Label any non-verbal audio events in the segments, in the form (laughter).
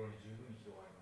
ころに十分に広がります。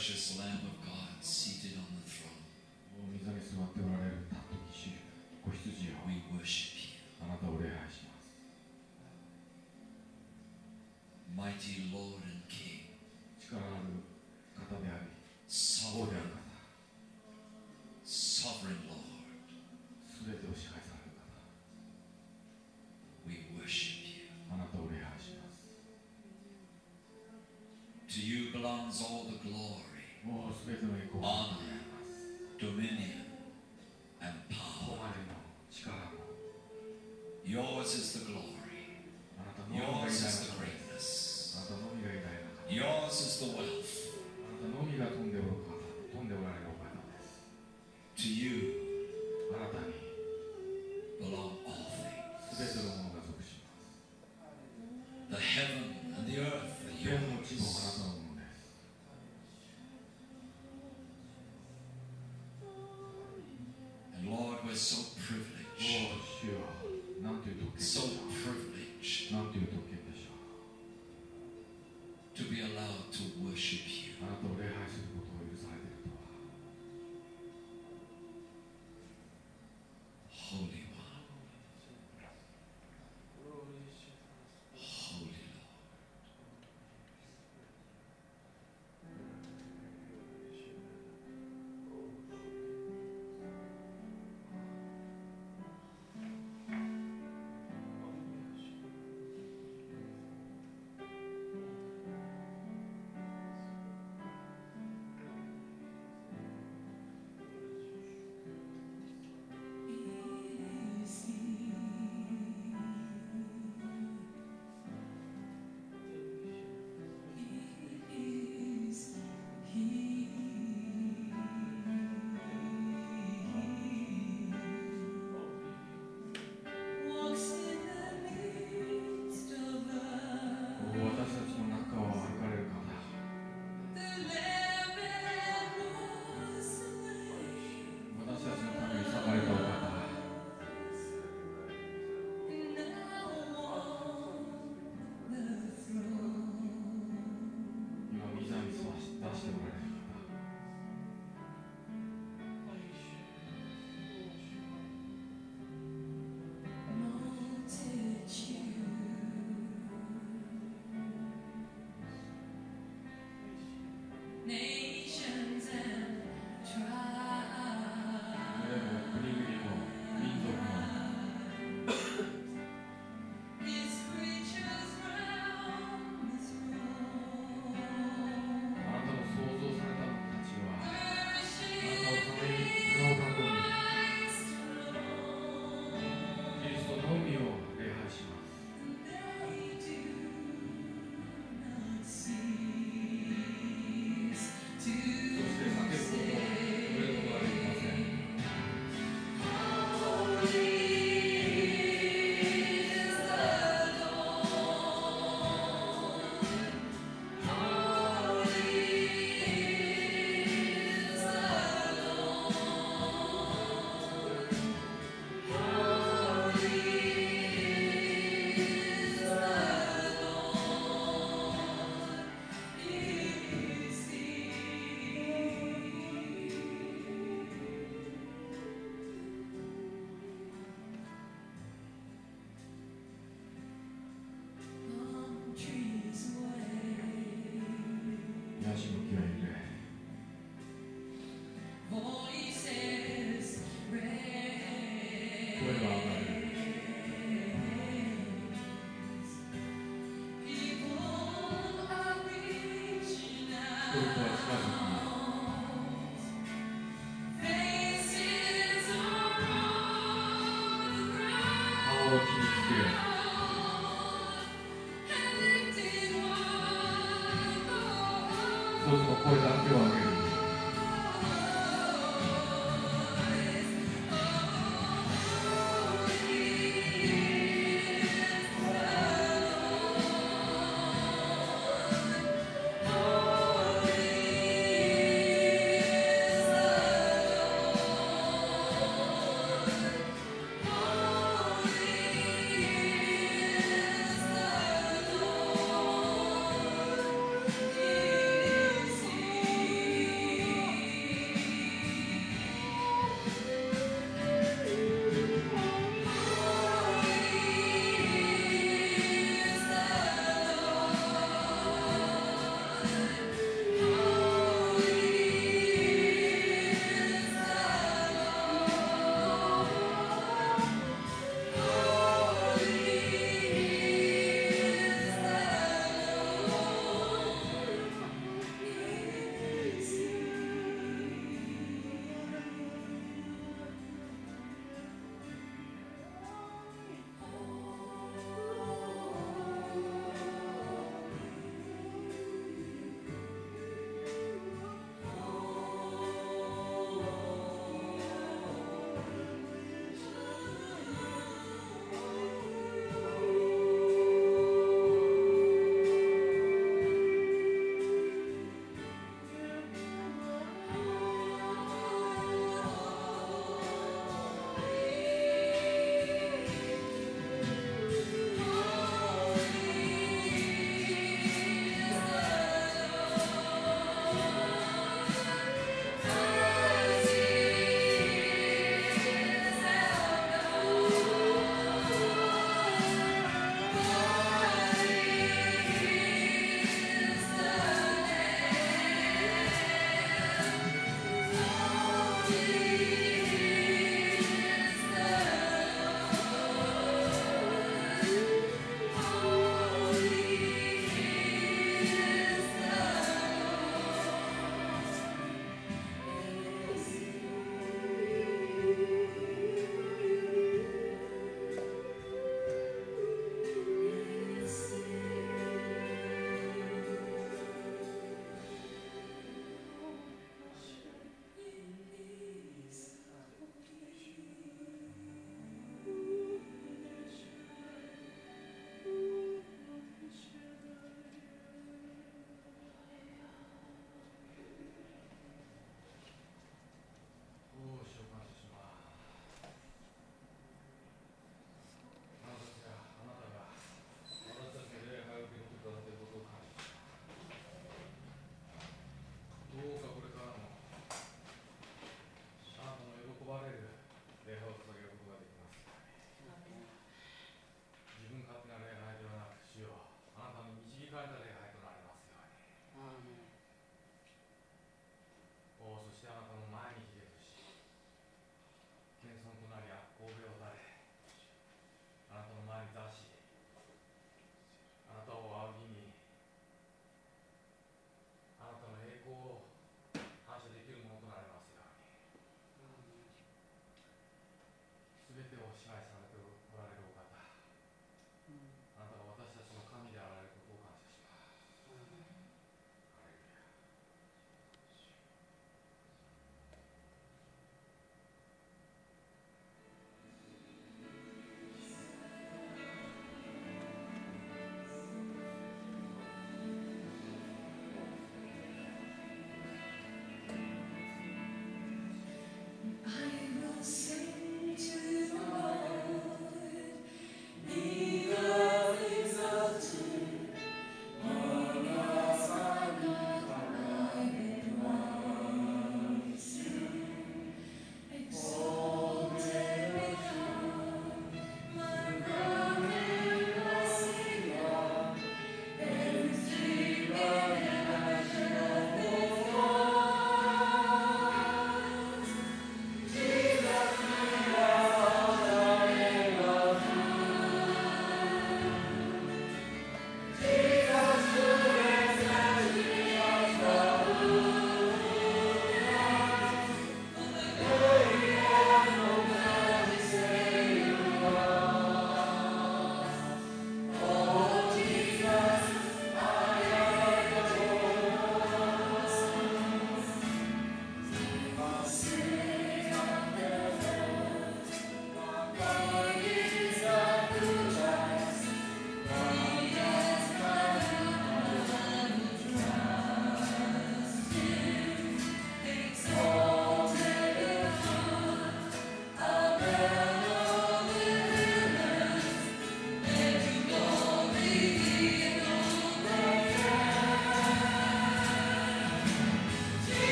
precious Lamb of God seated on the throne. We worship you. Mighty Lord and King. Sovereign. Sovereign Lord. We worship you. To you belongs all the glory. すべての栄光をあります。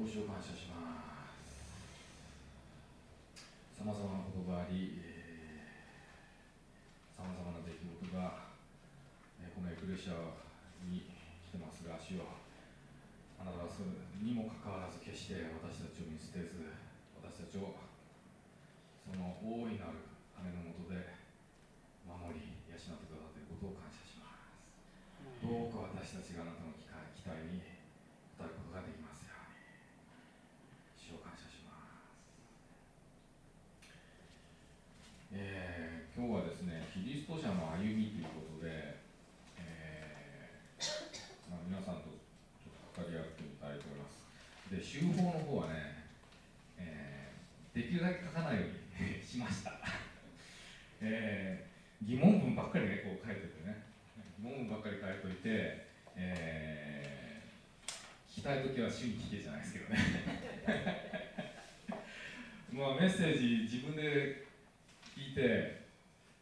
大主を感謝します。さまざまなことがありさまざまな出来事が、えーこのエクレシアに来てますが主よあなたはそれにもかかわらず決して私たちを見捨てず私たちをその大いなる雨のもとで守り養ってくださっていることを感謝します。どうか私たちがあなたの期待に応えることができますように主を感謝しますえー今日はですねキリスト者の歩みということで、えーまあ、皆さんとちょっと語り合ってみたいと思いますで集法の方はね、えーできるだけ書かないように (laughs) しました、(laughs) えー疑問文ばっかりねこう書いててね。疑問文ばっかり書いといて、えー聞きたい時は主に聞けじゃないですけどね。(laughs) まあメッセージ自分で聞いて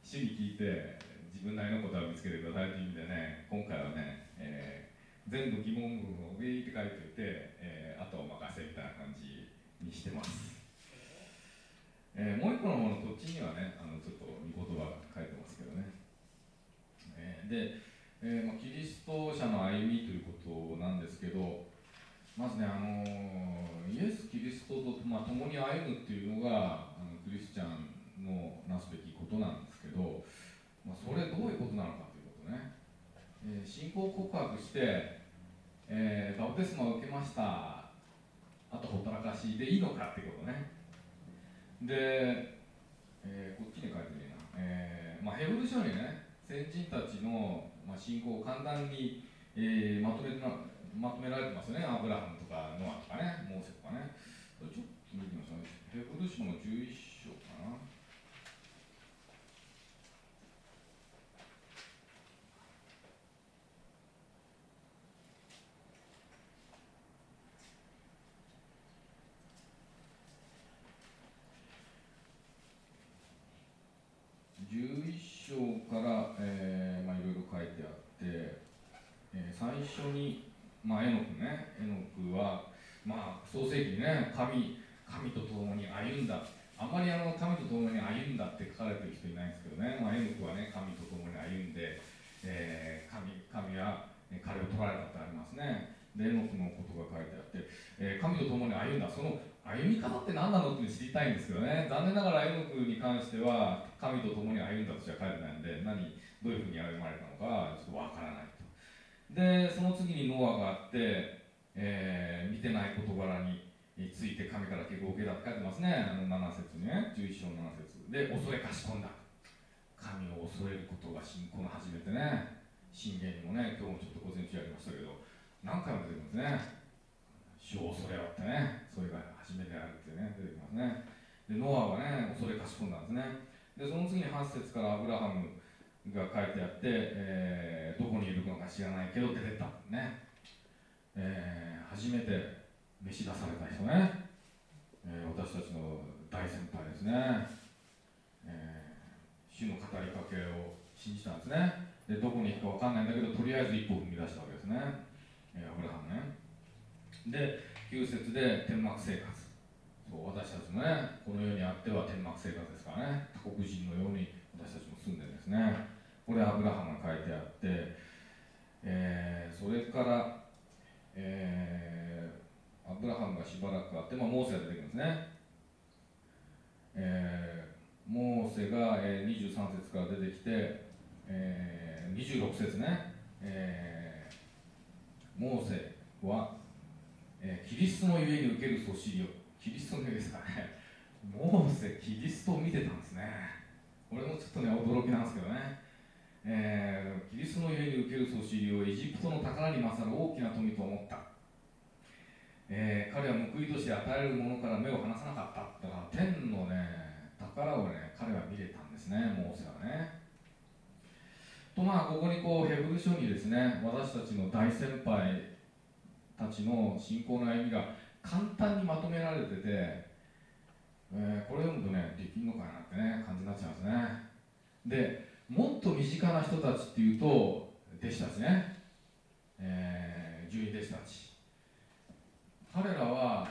主に聞いて自分なりの答えを見つけてくださいという意味でね今回はね、えー全部疑問文を上って書いておいて、えーとお任せみたいな感じにしてます、えーもう一個の方の土地にはねあのちょっと御言葉が書いてますけどね、えーで、えーまあ、キリスト者の歩みということなんですけどまずね、あのイエス・キリストと、まあ、共に歩むっていうのがあのクリスチャンのなすべきことなんですけど、まあ、それどういうことなのかということね、えー信仰告白して、えーバプテスマを受けました。あとほったらかしでいいのかっていうことね。で、えーこっちに書いてるな、えーまあ、ヘブル書にね先人たちの、まあ、信仰を簡単に、えーまとめなまとめられてますよね。アブラハムとかノアとかねモーセとかね。これちょっと見てみましょう。ヘブル書の11章かな11章から、えーまあ、いろいろ書いてあって、えー最初に、まあ、エノクね。エノクは、まあ、創世記にね神神と共に歩んだ。あまりあの神と共に歩んだって書かれてる人いないんですけどね、まあ、エノクはね神と共に歩んで、えー神神は彼を取られたってありますね。でエノクのことが書いてあって、えー神と共に歩んだ。その歩み方って何なのって知りたいんですけどね。残念ながらエノクに関しては神と共に歩んだとしか書いてないんで何どういうふうに歩まれたのかちょっとわからないと。でその次にノアがあって、えー見てない事柄について神から結構受けたって書いてますね。あの7節にね11章7節。で恐れかしこんだ。神を恐れることが信仰の初めてね。信玄にもね今日もちょっと午前中やりましたけど何回も出てきますね。主を恐れよってね。それが初めてあるってね出てきますね。でノアはね恐れかしこんだんですね。でその次に8節からアブラハムが書いてあって、えーどこにいるのか知らないけど出てったね、えー初めて召し出された人ね、えー私たちの大先輩ですね、えー主の語りかけを信じたんですね。でどこに行くか分かんないんだけどとりあえず一歩踏み出したわけですね、えーアブラハムね。で9節で天幕生活。そう私たちもねこの世にあっては天幕生活ですからね。他国人のように私たちも住んでるんですね。これアブラハムが書いてあって、えーそれから、えーアブラハムがしばらくあって、まあ、モーセが出てくるんですね、えーモーセが、えー23節から出てきて、えー26節ね、えーモーセは、えーキリストのゆえに受けるそしりをキリストのですかね。モーセキリストを見てたんですね。これもちょっとね驚きなんですけどね。えーキリストの家に受けるそしりをエジプトの宝に勝る大きな富と思った、えー彼は報いとして与えるものから目を離さなかっただから天のね宝をね彼は見れたんですねモーセはね。とまあここにこうヘブル書にですね私たちの大先輩たちの信仰の歩みが簡単にまとめられてて、えーこれ読むとねできんのかなってね感じになっちゃいますね。でもっと身近な人たちっていうと弟子たちね、えー、十二弟子たち。彼らは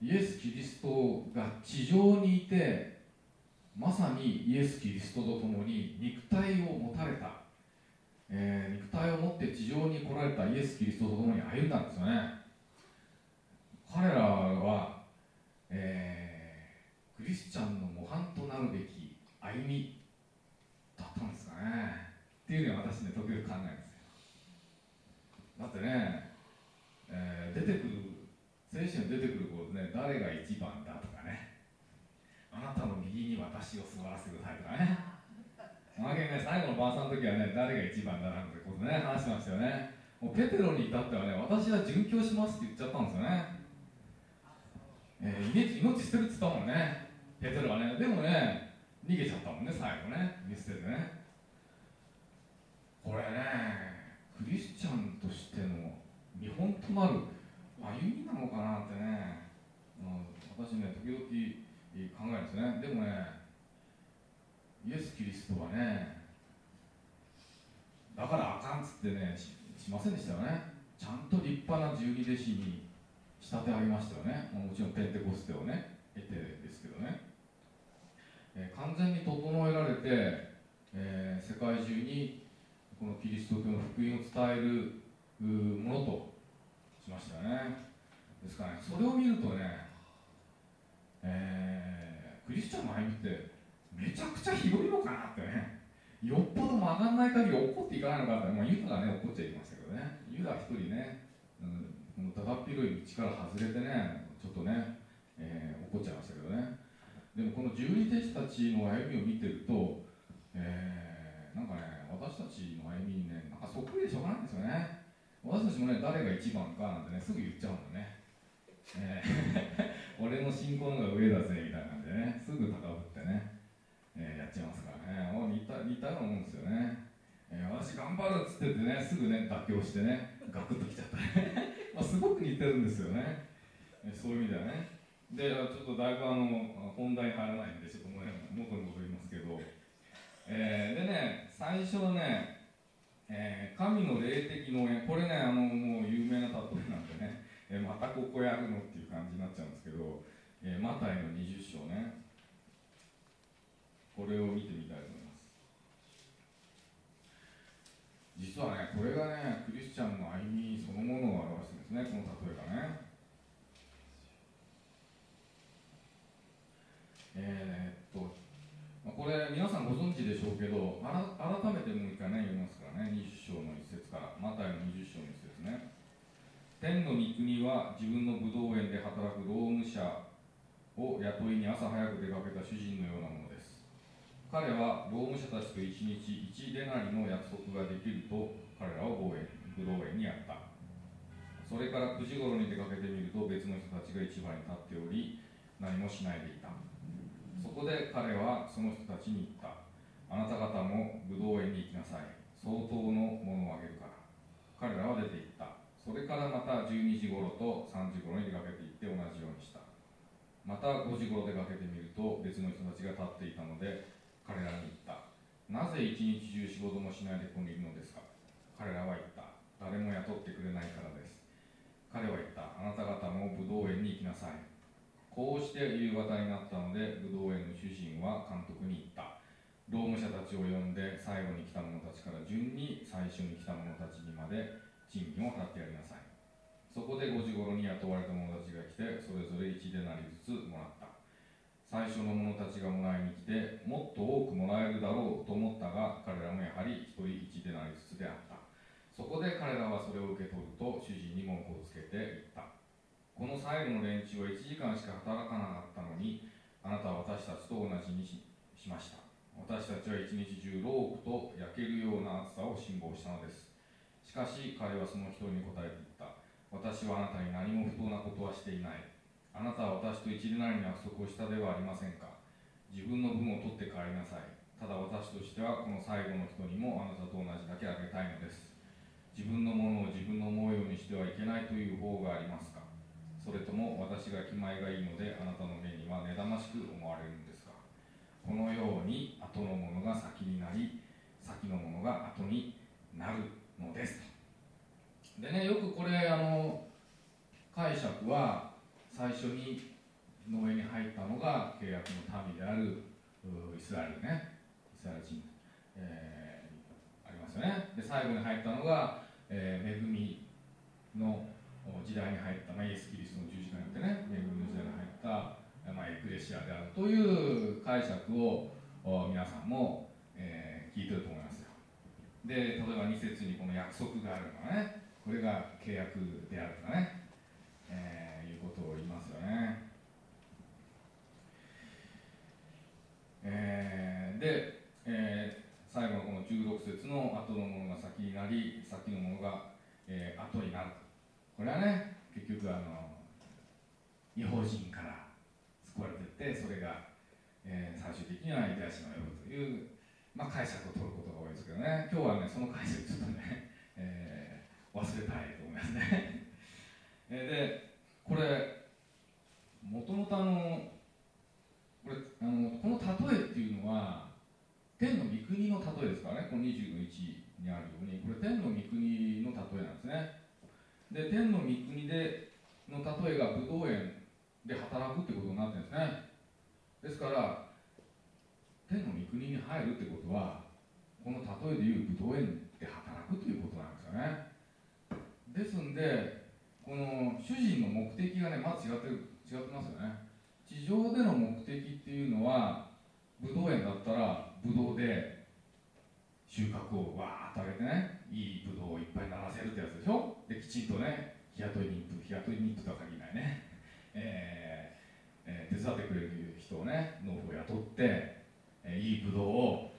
イエス・キリストが地上にいてまさにイエス・キリストと共に肉体を持たれた、えー肉体を持って地上に来られたイエス・キリストと共に歩んだんですよね。彼らは、えークリスチャンの模範となるべき歩みだったんですかね。っていうのは私ね時々考えるんですよ。だってね、えー出てくる聖書に出てくることね誰が一番だとかね。あなたの右に私を座らせてくださいとかねあげね最後の晩餐の時はね誰が一番だなんてことね話してましたよね。もうペテロに至ってはね私は殉教しますって言っちゃったんですよね。えー命捨てるって言ったもんね。ペテロはね。でもね逃げちゃったもんね最後ね。見捨ててね。これねクリスチャンとしての見本となる歩みなのかなってね、うん、私ね時々考えるんですね。でもねイエス・キリストはねだからあかんっつってねししませんでしたよね。ちゃんと立派な十二弟子に仕立て上げましたよね。もちろんペンテコステをね得てですけどね、えー完全に整えられて、えー世界中にこのキリスト教の福音を伝えるものとしましたよね。ですからね。それを見るとね、えークリスチャンの歩みってめちゃくちゃ広いのかなってねよっぽど曲がんない限り怒っていかないのかって、まあ、ユダがね怒っちゃいましたけどね。ユダ一人ね、うん、このだだっ広い道から外れてねちょっとね、えー怒っちゃいましたけどね。でもこの十二弟子たちの歩みを見てると、えーなんかね私たちの歩みにねなんかそっくりでしょうがないんですよね。私たちもね誰が一番かなんてねすぐ言っちゃうのね、えー (laughs) 俺の信仰のが上だぜみたいな感じでねすぐ高ぶってね、えーやっちゃいますからね。もう似た似たようなもんですよね、えー私頑張るっつっててねすぐね妥協してねガクッときちゃったね。(laughs) まあすごく似てるんですよね、えーそういう意味ではね。でちょっとだいぶあの本題に入らないんでちょっともう元に戻りますけど、えーでね最初はね、えー神の霊的農園。これねあのもう有名な例えなんでね、えーまたここやるのっていう感じになっちゃうんですけど、えーマタイの20章ね。これを見てみたいと思います実はねこれがねクリスチャンの歩みそのものを表してるんですねこの例えがね。えーっとまあこれ皆さんご存知でしょうけどあら改めてもう一回ね読みますからね20章の一節からマタイの20章の一節ね。天の御国は自分の武道園で働く労務者を雇いに朝早く出かけた主人のようなもの。彼は労務者たちと一日一デナリの約束ができると彼らを防衛武道園にやった。それから9時頃に出かけてみると別の人たちが市場に立っており何もしないでいた。そこで彼はその人たちに言った。あなた方も武道園に行きなさい。相当のものをあげるから。彼らは出て行った。それからまた12時頃と3時頃に出かけて行って同じようにした。また5時頃出かけてみると別の人たちが立っていたので彼らに言った。なぜ一日中仕事もしないでここにいるのですか？彼らは言った。誰も雇ってくれないからです。彼は言った。あなた方も武道園に行きなさい。こうして夕方になったので武道園の主人は監督に言った。労務者たちを呼んで最後に来た者たちから順に最初に来た者たちにまで賃金を払ってやりなさい。そこで5時頃に雇われた者たちが来てそれぞれ1でなりずつもらった。最初の者たちがもらいに来てもっと多くもらえるだろうと思ったが彼らもやはり1人1でなりずつであった。そこで彼らはそれを受け取ると主人に文句をつけて言った。この最後の連中は1時間しか働かなかったのにあなたは私たちと同じにしました。私たちは一日中ロープと焼けるような暑さを辛抱したのです。しかし彼はその人に答えて言った。私はあなたに何も不当なことはしていない。あなたは私と一でなりの約束をしたではありませんか？自分の分を取って帰りなさい。ただ私としてはこの最後の人にもあなたと同じだけあげたいのです。自分のものを自分の思うようにしてはいけないという方がありますか？それとも私が気前がいいのであなたの目には値ましく思われるんですか？このように後のものが先になり先のものが後になるのですでねよくこれあの解釈は最初に農園に入ったのが契約の民であるイスラエルね。イスラエル人、えーありますよね。で最後に入ったのが、えー恵みの時代に入った、まあ、イエス・キリストの十字架によってね恵みの時代に入った、まあ、エクレシアであるという解釈を皆さんも、えー聞いてると思いますよ。で例えば2節にこの約束があるとかねこれが契約であるとかね、えーことを言いますよね。えーで、えー最後のこの16節の後のものが先になり先のものが、えー後になる。これはね結局あの違法人から救われていってそれが、えー最終的にはイデアシの呼ぶという、まあ、解釈を取ることが多いですけどね。今日はねその解釈ちょっとね、えー忘れたいと思いますね。えーでこれもともとあのこれあのこの例えっていうのは天の御国の例えですからねこの20の1にあるように。これ天の御国の例えなんですね。で天の御国での例えが武道園で働くってことになってるんですね。ですから天の御国に入るってことはこの例えでいう武道園で働くということなんですよね。ですんでこの主人の目的がねまず違って違ってますよね。地上での目的っていうのはブドウ園だったらブドウで収穫をわーっと上げてねいいブドウをいっぱいならせるってやつでしょ？できちんとね日雇い妊婦日雇い妊婦とは限らないね、えーえー手伝ってくれる人をね農夫を雇って、えーいいブドウを、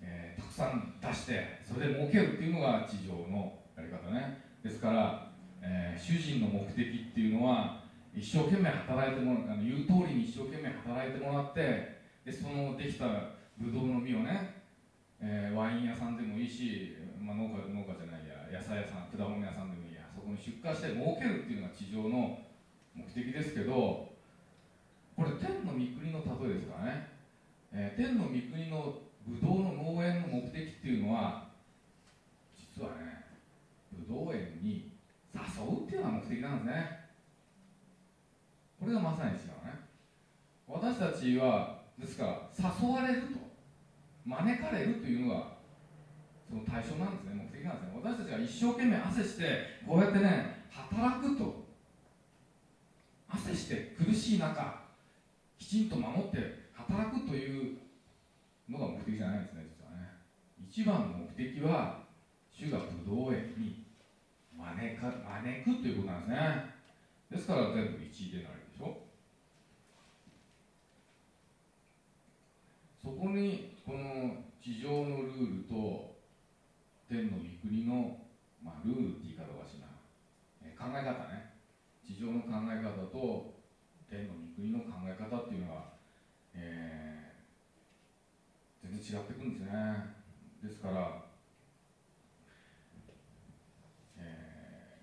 えーたくさん出してそれで儲けるっていうのが地上のやり方ね。ですから、えー主人の目的っていうのは一生懸命働いてもらあの言う通りに一生懸命働いてもらってでそのできたブドウの実をね、えーワイン屋さんでもいいし、まあ、農家農家じゃないや野菜屋さん果物屋さんでもいいやそこに出荷して儲けるっていうのが地上の目的ですけどこれ天の御国の例えですからね、えー天の御国のブドウの農園の目的っていうのは実はねブドウ園に誘うっていうのが目的なんですね。これがまさに違うね。私たちはですから誘われると。招かれるというのがその対象なんですね。目的なんですね。私たちが一生懸命汗してこうやってね働くと。汗して苦しい中きちんと守って働くというのが目的じゃないんですね実はね。一番の目的は主がブドウ園に招か招くということなんですね。ですから全部一位でなるでしょ。そこにこの地上のルールと天の御国の、まあ、ルールって言い方がしな、え考え方ね。地上の考え方と天の御国の考え方っていうのは、えー全然違ってくるんですね。ですから、え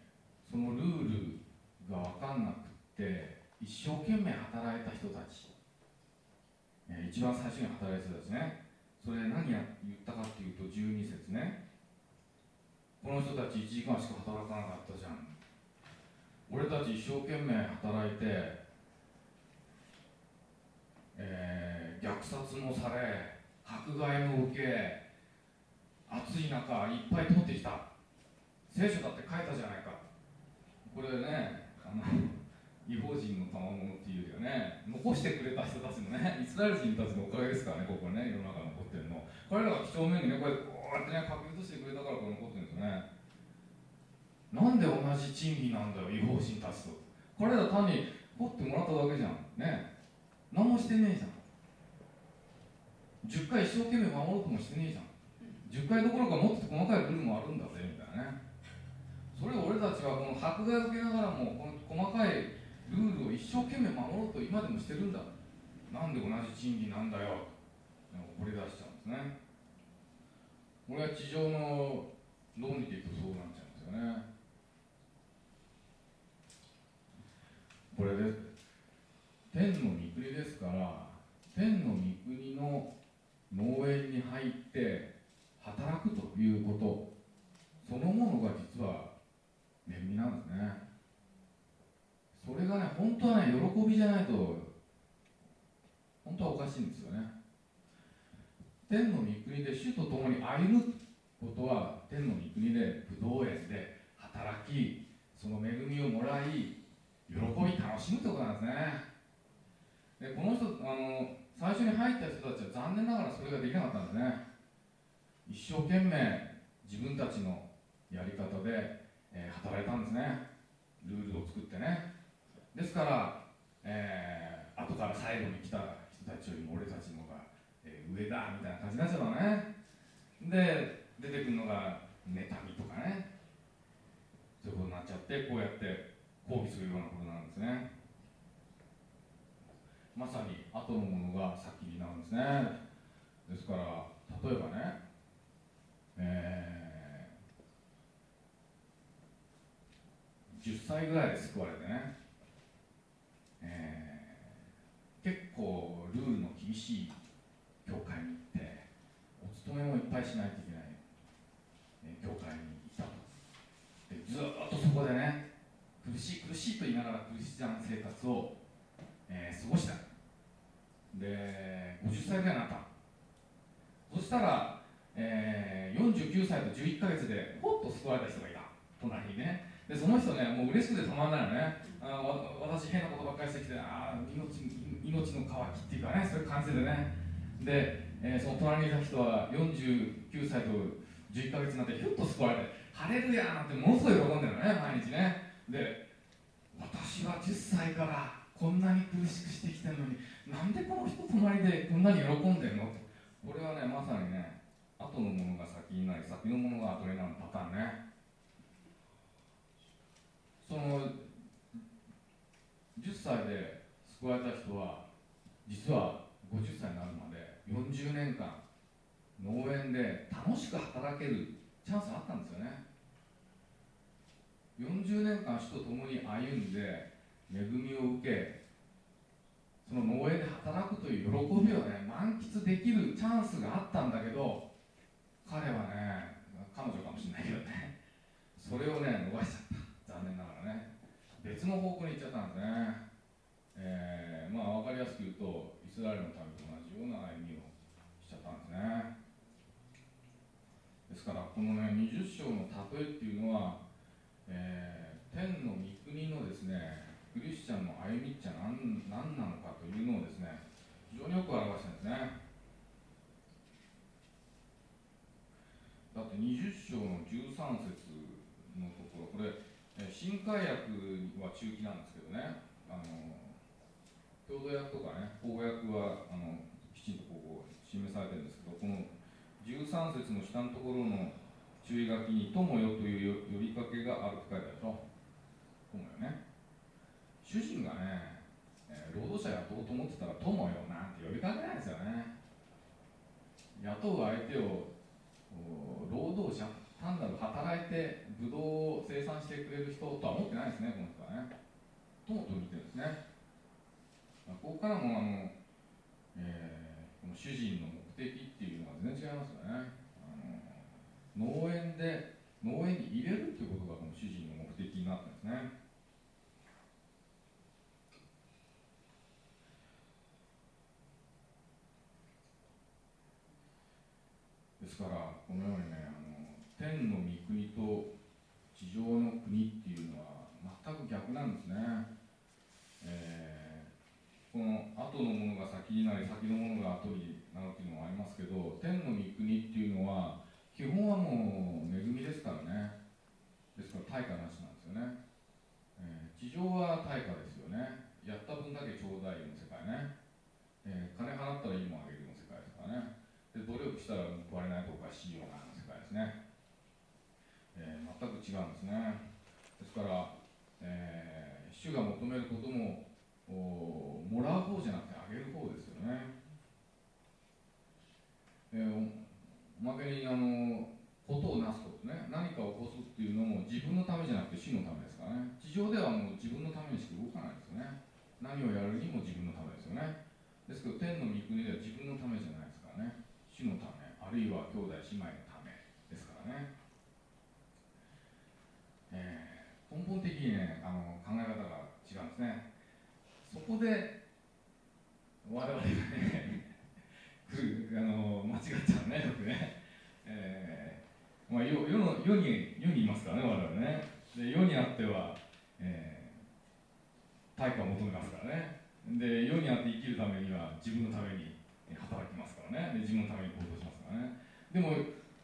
ーそのルールが分かんなくって一生懸命働いた人たち、えー一番最初に働いた人たちね。それ何や言ったかっていうと12節ね。この人たち1時間しか働かなかったじゃん。俺たち一生懸命働いて、えー虐殺もされ迫害も受け暑い中いっぱい取ってきた。聖書だって書いたじゃないか。これねあの違法人の賜物っていうよりはね残してくれた人たちのねイスラエル人たちのおかげですからねここね世の中残ってるの。彼らが几帳面にねこうやってこうやってね書き写してくれたからこれ残ってるんですよね。なんで同じ賃金なんだよ違法人たちと。彼ら単に掘ってもらっただけじゃん。ね。何もしてねえじゃん。10回一生懸命守ろうともしてねえじゃん。10回どころかもっと細かいルールもあるんだぜみたいなね。それを俺たちはこの迫害を受けながらもこの細かいルールを一生懸命守ろうと今でもしてるんだ。なんで同じ賃金なんだよ。と怒り出しちゃうんですね。これは地上の論理でいくとそうなっちゃうんですよね。これで天の御国ですから天の御国の農園に入って働くということ。そのものが実は恵みなんですね。それがね本当はね喜びじゃないと本当はおかしいんですよね。天の御国で主と共に歩むことは天の御国で不動園で働きその恵みをもらい喜び楽しむということなんですね。でこの人あの最初に入った人たちは残念ながらそれができなかったんですね。一生懸命自分たちのやり方で、えー働いたんですね。ルールを作ってね。ですから、えー後から最後に来た人たちよりも俺たちの方が、えー上だみたいな感じになっちゃうのね。で出てくるのが妬みとかね。そういうことになっちゃってこうやって抗議するようなことなんですね。まさに後のものが先になるんですね。ですから例えばねえー10歳ぐらいで救われてね、えー結構ルールの厳しい教会に行ってお勤めもいっぱいしないといけない、え教会に行ったと。でずっとそこでね苦しい苦しいと言いながらクリスチャン生活を、えー過ごした。で50歳ぐらいになった。そしたら、えー49歳と11ヶ月でほっと救われた人がいた。隣にね。でその人ねもう嬉しくてたまんないのね。あわ私変なことばっかりしてきてあ命命の渇きっていうかねそういう感じでね。で、えーその隣にいた人は49歳と11ヶ月になってひょっと救われて「晴れるやん!」てものすごい喜んでるのね毎日ね。で私は10歳からこんなに苦しくしてきてるのになんでこの人隣でこんなに喜んでるの？これはねまさにね後のものが先になり先のものが後になるパターンね。その10歳で救われた人は実は50歳になるまで40年間農園で楽しく働けるチャンスがあったんですよね。40年間主と共に歩んで恵みを受けその農園で働くという喜びをね満喫できるチャンスがあったんだけど彼はね彼女かもしれないけどねそれをね逃しちゃった。残念ながらね。別の方向に行っちゃったんですね。えーまあ分かりやすく言うとイスラエルの民と同じような歩みをしちゃったんですね。ですからこのね20章の例えっていうのは、えー天の御国のですねクリスチャンの歩みっちゃ何何なのかというのをですね非常によく表してるんですね。だって20章の13節のところこれ新海訳は中期なんですけどね。あの郷土訳とかね公訳はあのきちんとこう示されてるんですけどこの13節の下のところの注意書きに「友よ」という呼びかけがあるって書いてあるでしょ友よね。主人がね、えー労働者雇おうと思ってたら友よなんて呼びかけないですよね。雇う相手を労働者単なる働いてブドウを生産してくれる人とは思ってないですねこの人はね。友と見てるんですね。ここからもあの、えーこの主人の目的っていうのは全然違いますよね。あの農園で農園に入れるっていうことがこの主人の目的になってるんですね。ですからこのようにね天の御国と地上の国っていうのは全く逆なんですね、えーこの後のものが先になり先のものが後になるっていうのもありますけど天の御国っていうのは基本はもう恵みですからね。ですから対価なしなんですよね、えー地上は対価ですよね。やった分だけちょうだいの世界ね、えー金払ったらいいもんあげるの世界ですからね。で努力したら報われないとおかしいような世界ですね、えー全く違うんですね。ですから、えー主が求めることももらう方じゃなくてあげる方ですよね、えーおまけにあのことをなすことね。何かを起こすっていうのも自分のためじゃなくて主のためですからね。地上ではもう自分のためにしか動かないですよね。何をやるにも自分のためですよね。ですけど天の御国では自分のためじゃないですからね。主のためあるいは兄弟姉妹のためですからね、えー根本的にねあの考え方が違うんですね。そこで我々がねあの間違っちゃうねよくね、えーまあ、世世の世に世にいますからね我々ね。で世にあっては、えー対価を求めますからね。で世にあって生きるためには自分のために働きますからね。で自分のために行動しますからね。でも、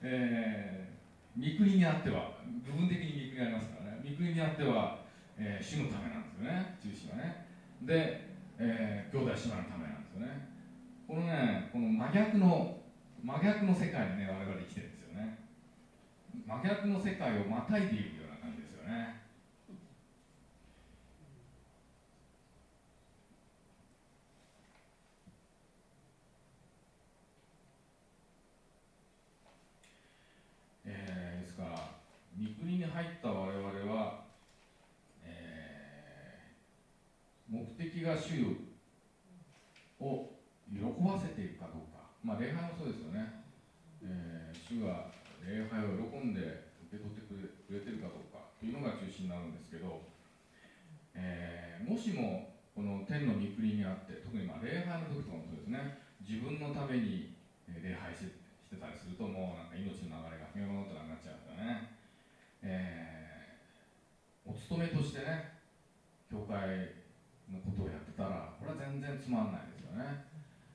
えー御国にあっては部分的に御国がありますから御国にあっては、えー主のためなんですよね。中心はね。で、えー兄弟姉妹のためなんですよね。このねこの真逆の真逆の世界にね我々生きてるんですよね。真逆の世界をまたいでいるような感じですよね。えーですか？ら御国に入った我々は、えー目的が主を喜ばせているかどうか、まあ、礼拝もそうですよね、えー主が礼拝を喜んで受け取ってくれてるかどうかというのが中心になるんですけど、えーもしもこの天の御国にあって特にまあ礼拝の時とかもそうですね。自分のために礼拝してたりするともうなんか命の流れがふにゃふにゃとなくなっちゃうんですよね、えーお勤めとしてね教会のことをやってたらこれは全然つまんないですよね。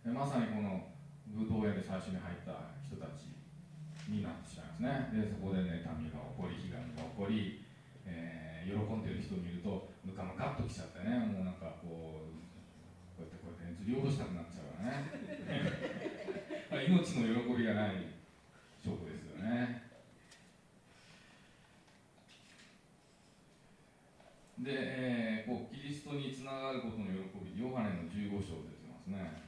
でまさにこの武道屋で最初に入った人たちになってしまいますね。でそこで妬みが起こり悲願が起こり、えー喜んでる人を見るとムカムカっときちゃってねもうなんかこうこうやってこうやってずり落としたくなっちゃうからね (laughs) 命の喜びがない証拠ですよね。で、えーこうキリストにつながることの喜びヨハネの15章出てますね。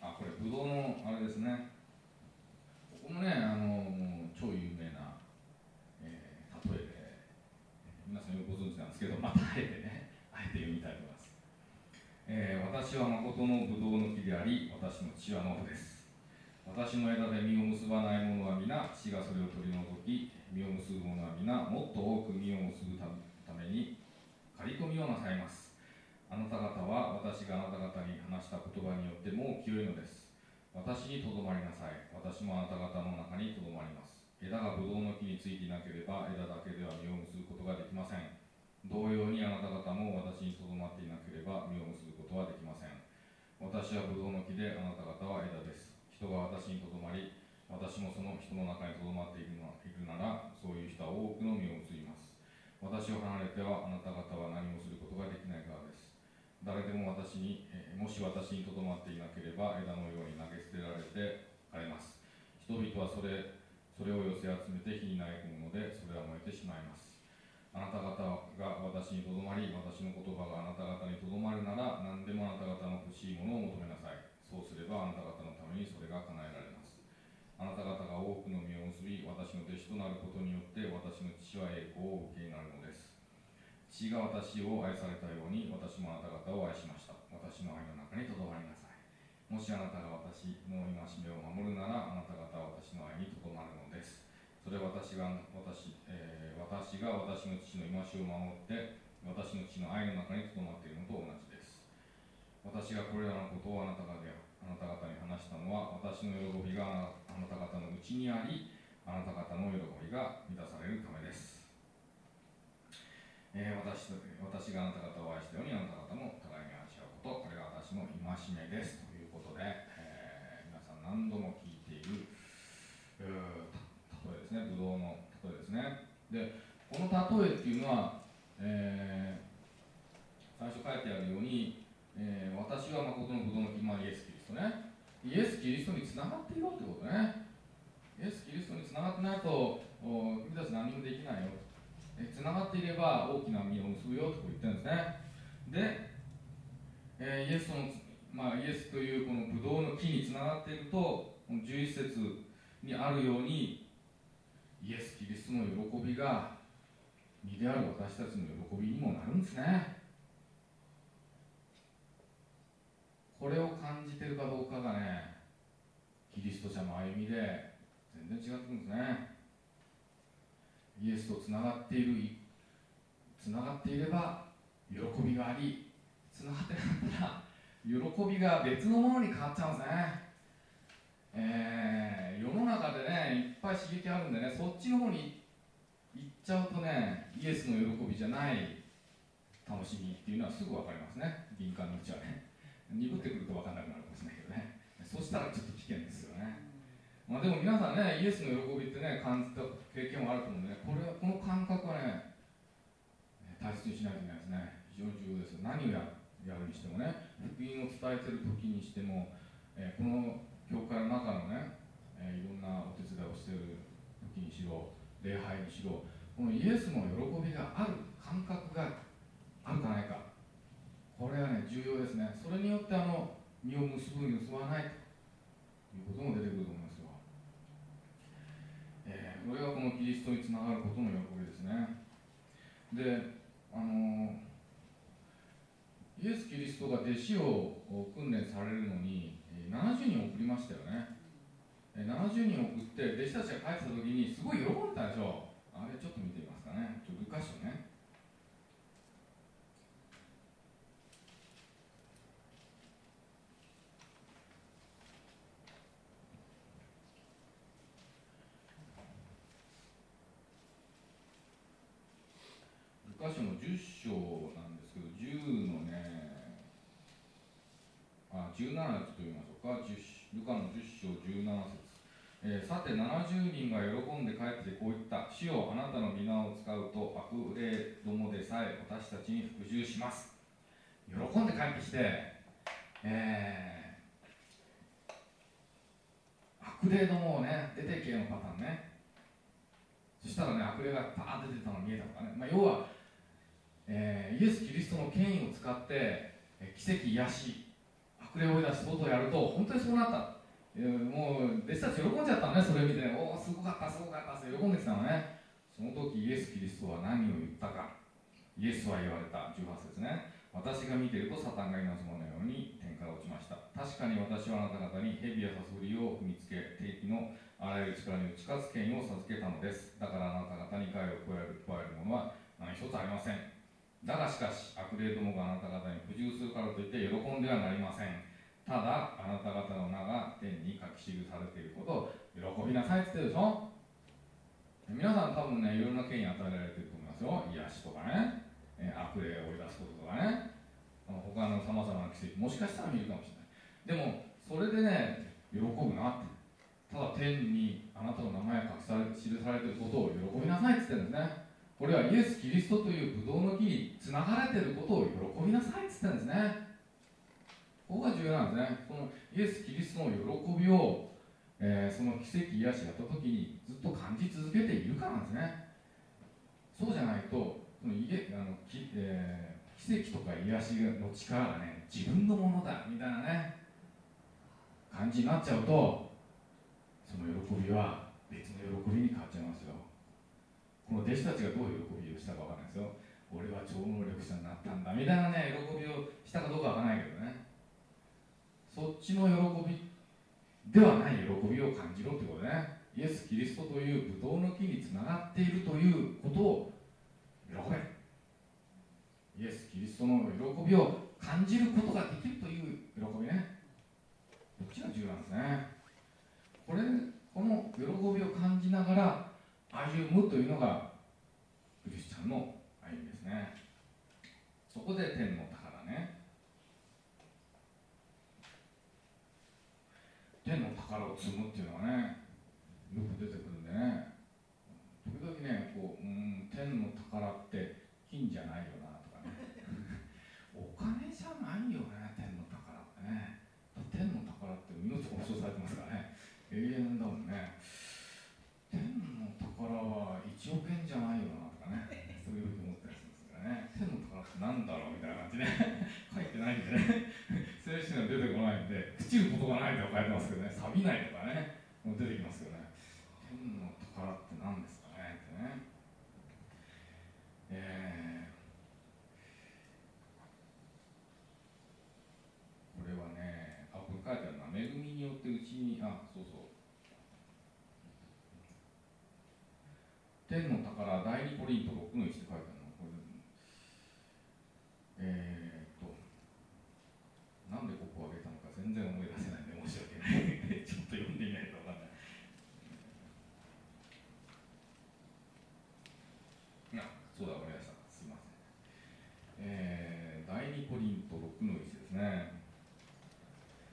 あこれブドウのあれですね。ここもねあのもう超有名な、えー例えで皆さんよくご存知なんですけどまたあえてねあえて読みたいと思います。えー私は誠のブドウの木であり、私の父はノフです。私の枝で実を結ばない者は皆、父がそれを取り除き、実を結ぶ者は皆、もっと多く実を結ぶたために、刈り込みをなさいます。あなた方は私があなた方に話した言葉によってもう清いのです。私にとどまりなさい。私もあなた方の中にとどまります。枝がブドウの木についていなければ、枝だけでは実を結ぶことができません。同様にあなた方も私にとどまっていなければ実を結ぶことはできません私はブドウの木であなた方は枝です人が私にとどまり私もその人の中にとどまっているのいるならそういう人は多くの実を結びます。私を離れてはあなた方は何もすることができないからです。誰でも私にえもし私にとどまっていなければ枝のように投げ捨てられて枯れます。人々はそれそれを寄せ集めて火に投げ込むのでそれは燃えてしまいます。あなた方が私にとどまり、私の言葉があなた方にとどまるなら、何でもあなた方の欲しいものを求めなさい。そうすればあなた方のためにそれが叶えられます。あなた方が多くの実を結び、私の弟子となることによって、私の父は栄光を受けになるのです。父が私を愛されたように、私もあなた方を愛しました。私の愛の中にとどまりなさい。もしあなたが私の戒めを守るなら、あなた方は私の愛にとどまるのです。それは私が私,、えー私が私の父の戒めを守って私の父の愛の中にとどまっているのと同じです私がこれらのことをあなた方あなた方に話したのは私の喜びがあなた方のうちにありあなた方の喜びが満たされるためです、えー私私があなた方を愛したようにあなた方も互いに愛し合うことこれが私の戒めです。ということで、えー皆さん何度も聞いているうー例えですね、ぶどうの例えですね。で、この例えっていうのは、えー最初書いてあるように、えー私は誠のぶどうの木、まあ、イエス・キリストね。イエス・キリストにつながっていろってことね。イエス・キリストにつながってないと、君たち何もできないよ。つながっていれば大きな実を結ぶよと言ってるんですね。で、えーイエスの、まあ、イエスというこのブドウの木につながっていると、この11節にあるように、イエス・キリストの喜びが身である私たちの喜びにもなるんですね。これを感じてるかどうかがね、キリスト者の歩みで全然違ってくるんですね。イエスとつながっている、つながっていれば喜びがあり、つながってなかったら喜びが別のものに変わっちゃうんですね。えー世の中でねいっぱい刺激あるんでねそっちの方に行っちゃうとねイエスの喜びじゃない楽しみっていうのはすぐ分かりますね敏感のうちはね鈍ってくると分かんなくなるかもしれないけどね。そしたらちょっと危険ですよね。まあでも皆さんねイエスの喜びってね感じた経験もあると思うんでねこれはこの感覚はね大切にしないといけないですね。非常に重要です何をやるにしてもね福音を伝えてる時にしても、えこの教会の中のね、えいろんなお手伝いをしてる時にしろ礼拝にしろこのイエスの喜びがある感覚があるかないか。これはね重要ですね。それによってあの実を結ぶ結ばないということも出てくると思いますよ、えーこれがこのキリストにつながることの喜びですね。であのイエス・キリストが弟子を訓練されるのに70人送りましたよね。70人送って弟子たちが帰ってた時にすごい喜んでたでしょ。あれちょっと見てみますかね。ちょっとルカシオね。ルカシオの10章なんですけど10のねあ17節と言いましょうか。ルカの10章17節、えーさて70人が喜んで帰ってこう言った。主よあなたの皆を使うと悪霊どもでさえ私たちに服従します。喜んで帰ってきて、えー悪霊どもをね出てけのパターンね。そしたらね悪霊がパーンって出てたの見えたとかね、まあ、要は、えーイエス・キリストの権威を使ってえ奇跡癒し悪霊を追い出すことをやると本当にそうなった。えーもう弟子たち喜んじゃったのねそれ見ておおすごかったすごかったって喜んできたのね。その時イエス・キリストは何を言ったか。イエスは言われた。18節ね。私が見ているとサタンが稲妻のように天から落ちました。確かに私はあなた方に蛇やサソリを踏みつけ敵のあらゆる力に打ち勝つ権威を授けたのです。だからあなた方に害を加える加えるものは何一つありません。だがしかし悪霊どもがあなた方に不自由するからといって喜んではなりません。ただあなた方の名が天に書き記されていることを喜びなさいって言ってるでしょ。皆さん多分ねいろんな権威与えられてると思いますよ。癒しとかね、え悪霊を追い出すこととかね。他のさまざまな奇跡もしかしたら見るかもしれない。でもそれでね喜ぶなって。ただ天にあなたの名前が書き記されていることを喜びなさいって言ってるんですね。これはイエス・キリストというブドウの木につながれていることを喜びなさいって言ってるんですね。ここが重要なんですね。このイエス・キリストの喜びを、えーその奇跡癒しやった時にずっと感じ続けているからなんですね。そうじゃないとその家あのき、えー奇跡とか癒しの力がね自分のものだみたいなね感じになっちゃうとその喜びは別の喜びに変わっちゃいますよ。この弟子たちがどういう喜びをしたかわからないですよ。俺は超能力者になったんだみたいなね喜びをしたかどうかわからないけどね。そっちの喜びではない喜びを感じろってことね。イエス・キリストというブドウの木につながっているということを喜べ。イエス・キリストの喜びを感じることができるという喜びね。どっちが重要なんですね。これこの喜びを感じながら歩むというのがクリスチャンの歩みですね。そこで天の宝ね。天の宝を積むっていうのがねよく出てくるんでね。時々ねこううん天の宝って金じゃないよなとかね。お金じゃないよね天の宝ってね。天の宝って命が保証されてますからね。永遠だもんね。は1億円じゃないよなとかね。そういうふうに思ったりしますけどね天の宝ってなんだろう？みたいな感じで。(laughs) 書いてないんでね。聖書には出てこないんで朽ちることがないとか書いてますけどね。錆びないとかね。もう出てきますよね天の宝って何ですかねってねえーこれはねあこれ書いてあるな恵みによってうちにあそうそう天の宝第二コリント6の1って書いてあるのこれえー、っとなんでここを挙げたのか全然思い出せないんで申し訳ない。ちょっと読んでみないと分かんない。あそうだ思い出したすいません。えー、第二コリント6の1ですね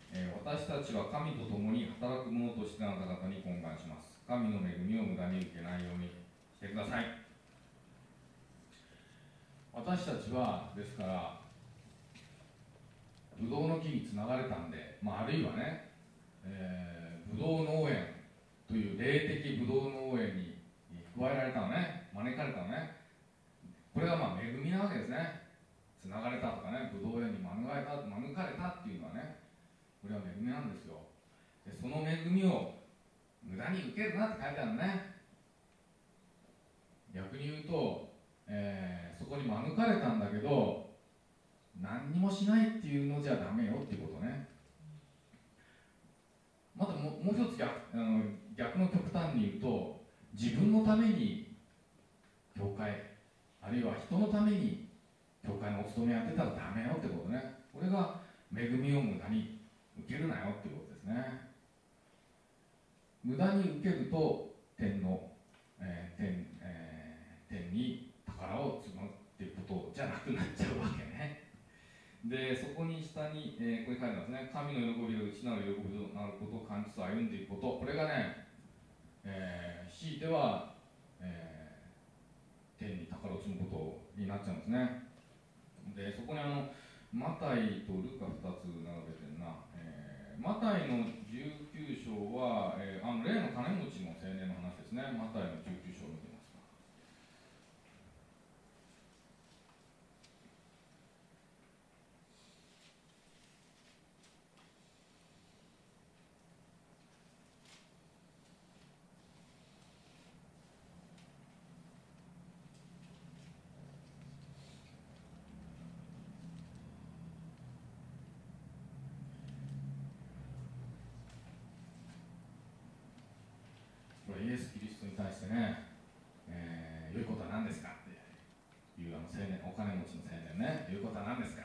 えー私たちは神と共に働く者としてあなた方に懇願します。神の恵みを無駄に受けないように。てください。私たちはですからブドウの木につながれたんで、まあ、あるいはね、えー、ブドウ農園という霊的ブドウ農園に加えられたのね招かれたのねこれがまあ恵みなわけですね。つながれたとかねブドウ園に免れた免れたっていうのはねこれは恵みなんですよ。でその恵みを無駄に受けるなって書いてあるのね。逆に言うと、えーそこに免れたんだけど何にもしないっていうのじゃダメよっていうことね。またもうもう一つ逆あの逆の極端に言うと自分のために教会あるいは人のために教会のお勤めやってたらダメよってことね。これが恵みを無駄に受けるなよっていうことですね。無駄に受けると天の、えー天えー天に宝を積むっていうことじゃなくなっちゃうわけねでそこに下に、えーこれ書いてますね神の喜びが内なる喜びとなることを感じつつ歩んでいくことこれがね、えー強いては、えー天に宝を積むことになっちゃうんですねでそこにあのマタイとルカ2つ並べてるな、えマタイの19章は、えーあの例の金持ちの青年の話ですねマタイの19章を見てますかこれイエス・キリストに対してね、えー良いことは何ですかっていうあの青年お金持ちの青年ね良いことは何ですか、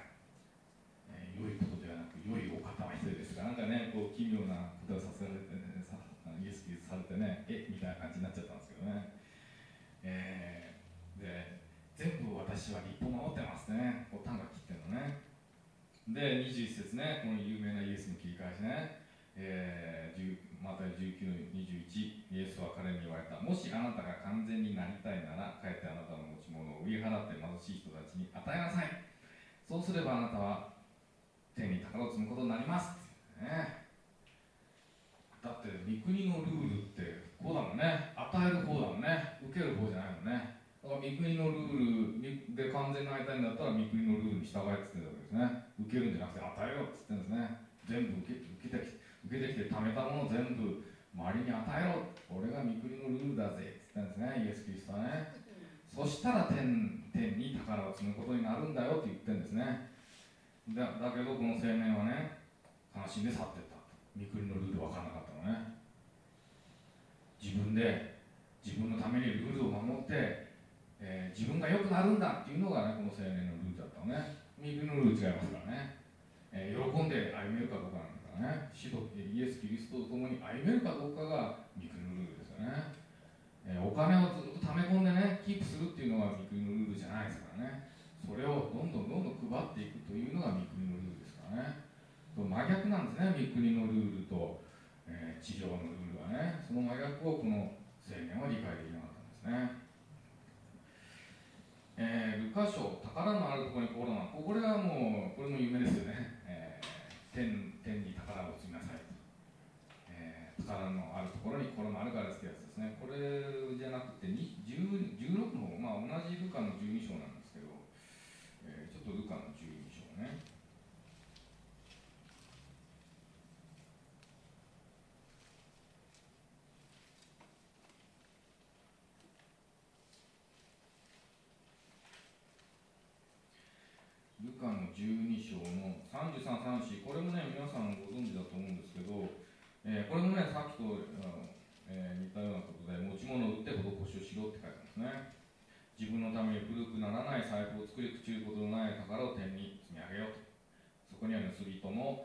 えー良いことではなく良いお方は一人ですがなんかねこう奇妙なことをさせられて、ね、さイエス・キリストされてねえみたいな感じになっちゃったんですけどね、えーで全部私は立法を守ってますね。こう短歌切ってるのね。で21節ねこの有名なイエスの切り返しね。えー、10マタイ19、21イエスは彼に言われたもしあなたが完全になりたいならかえってあなたの持ち物を売り払って貧しい人たちに与えなさい。そうすればあなたは手に宝を積むことになります、ね、だって三国のルールってこうだもんね。与える方だもんね。受ける方じゃないもんね。だから三国のルールで完全になりたいんだったら三国のルールに従えって言ってるわけですね。受けるんじゃなくて与えようって言ってるんですね。全部受け受けてきて受けてきて貯めたもの全部周りに与えろ。これが三国のルールだぜ。って言ったんですね。イエス・キリストはね。そしたら天天に宝を積むことになるんだよ。って言ってるんですね。だだけどこの青年はね悲しんで去ってった。三国のルール分からなかったのね。自分で自分のためにルールを守って、えー自分が良くなるんだ。っていうのがねこの青年のルールだったのね。三国のルール違いますからね、えー喜んで歩めるかどうかなからね死とイエス・キリストと共に歩めるかどうかが三国のルールですよね、えーお金をずっと溜め込んでねキープするっていうのが三国のルールじゃないですからね。それをどんどんどんどん配っていくというのが三国のルールですからね。真逆なんですね三国のルールと、えー地上のルールはね。その真逆をこの青年は理解できなかったんですね。えールカ書宝のあるところに心がこれはもうこれも有名ですよね、天天に宝を積みなさい、えー宝のあるところに心があるからってやつですね。これじゃなくて16の方まあ同じルカの12章なんですけど、えーちょっとルカの12章ね。ルカの12章33、34、これもね、皆さんご存知だと思うんですけど、えーこれもね、さっきと、あのえー似たようなことで、持ち物を売って施しをしろって書いてますね。自分のために古くならない財布を作り、朽ちることのない宝を天に積み上げようと。そこには盗人も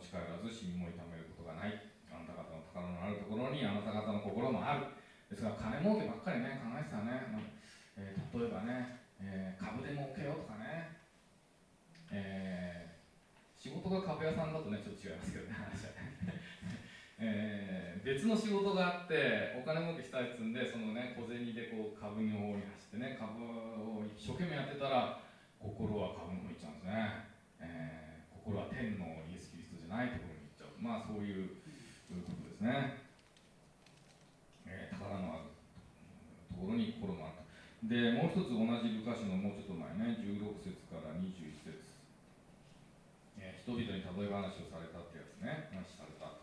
近寄らず、死にも痛めることがない。あなた方の宝のあるところにあなた方の心もある。ですから、金儲けばっかりね、考えてたね。えー例えばね、えー株で儲けようとかね、え仕事が株屋さんだとねちょっと違いますけどね話はね、えー別の仕事があってお金儲けしたいっつんでそのね小銭でこう株の方に走ってね株を一生懸命やってたら心は株の方に行っちゃうんですね、えー心は天のイエス・キリストじゃないところに行っちゃうまあそういうことですね、えー宝のあるところに心もあるでもう一つ同じルカシのもうちょっと前ね16節から21人々に例え話をされたってやつね。話された、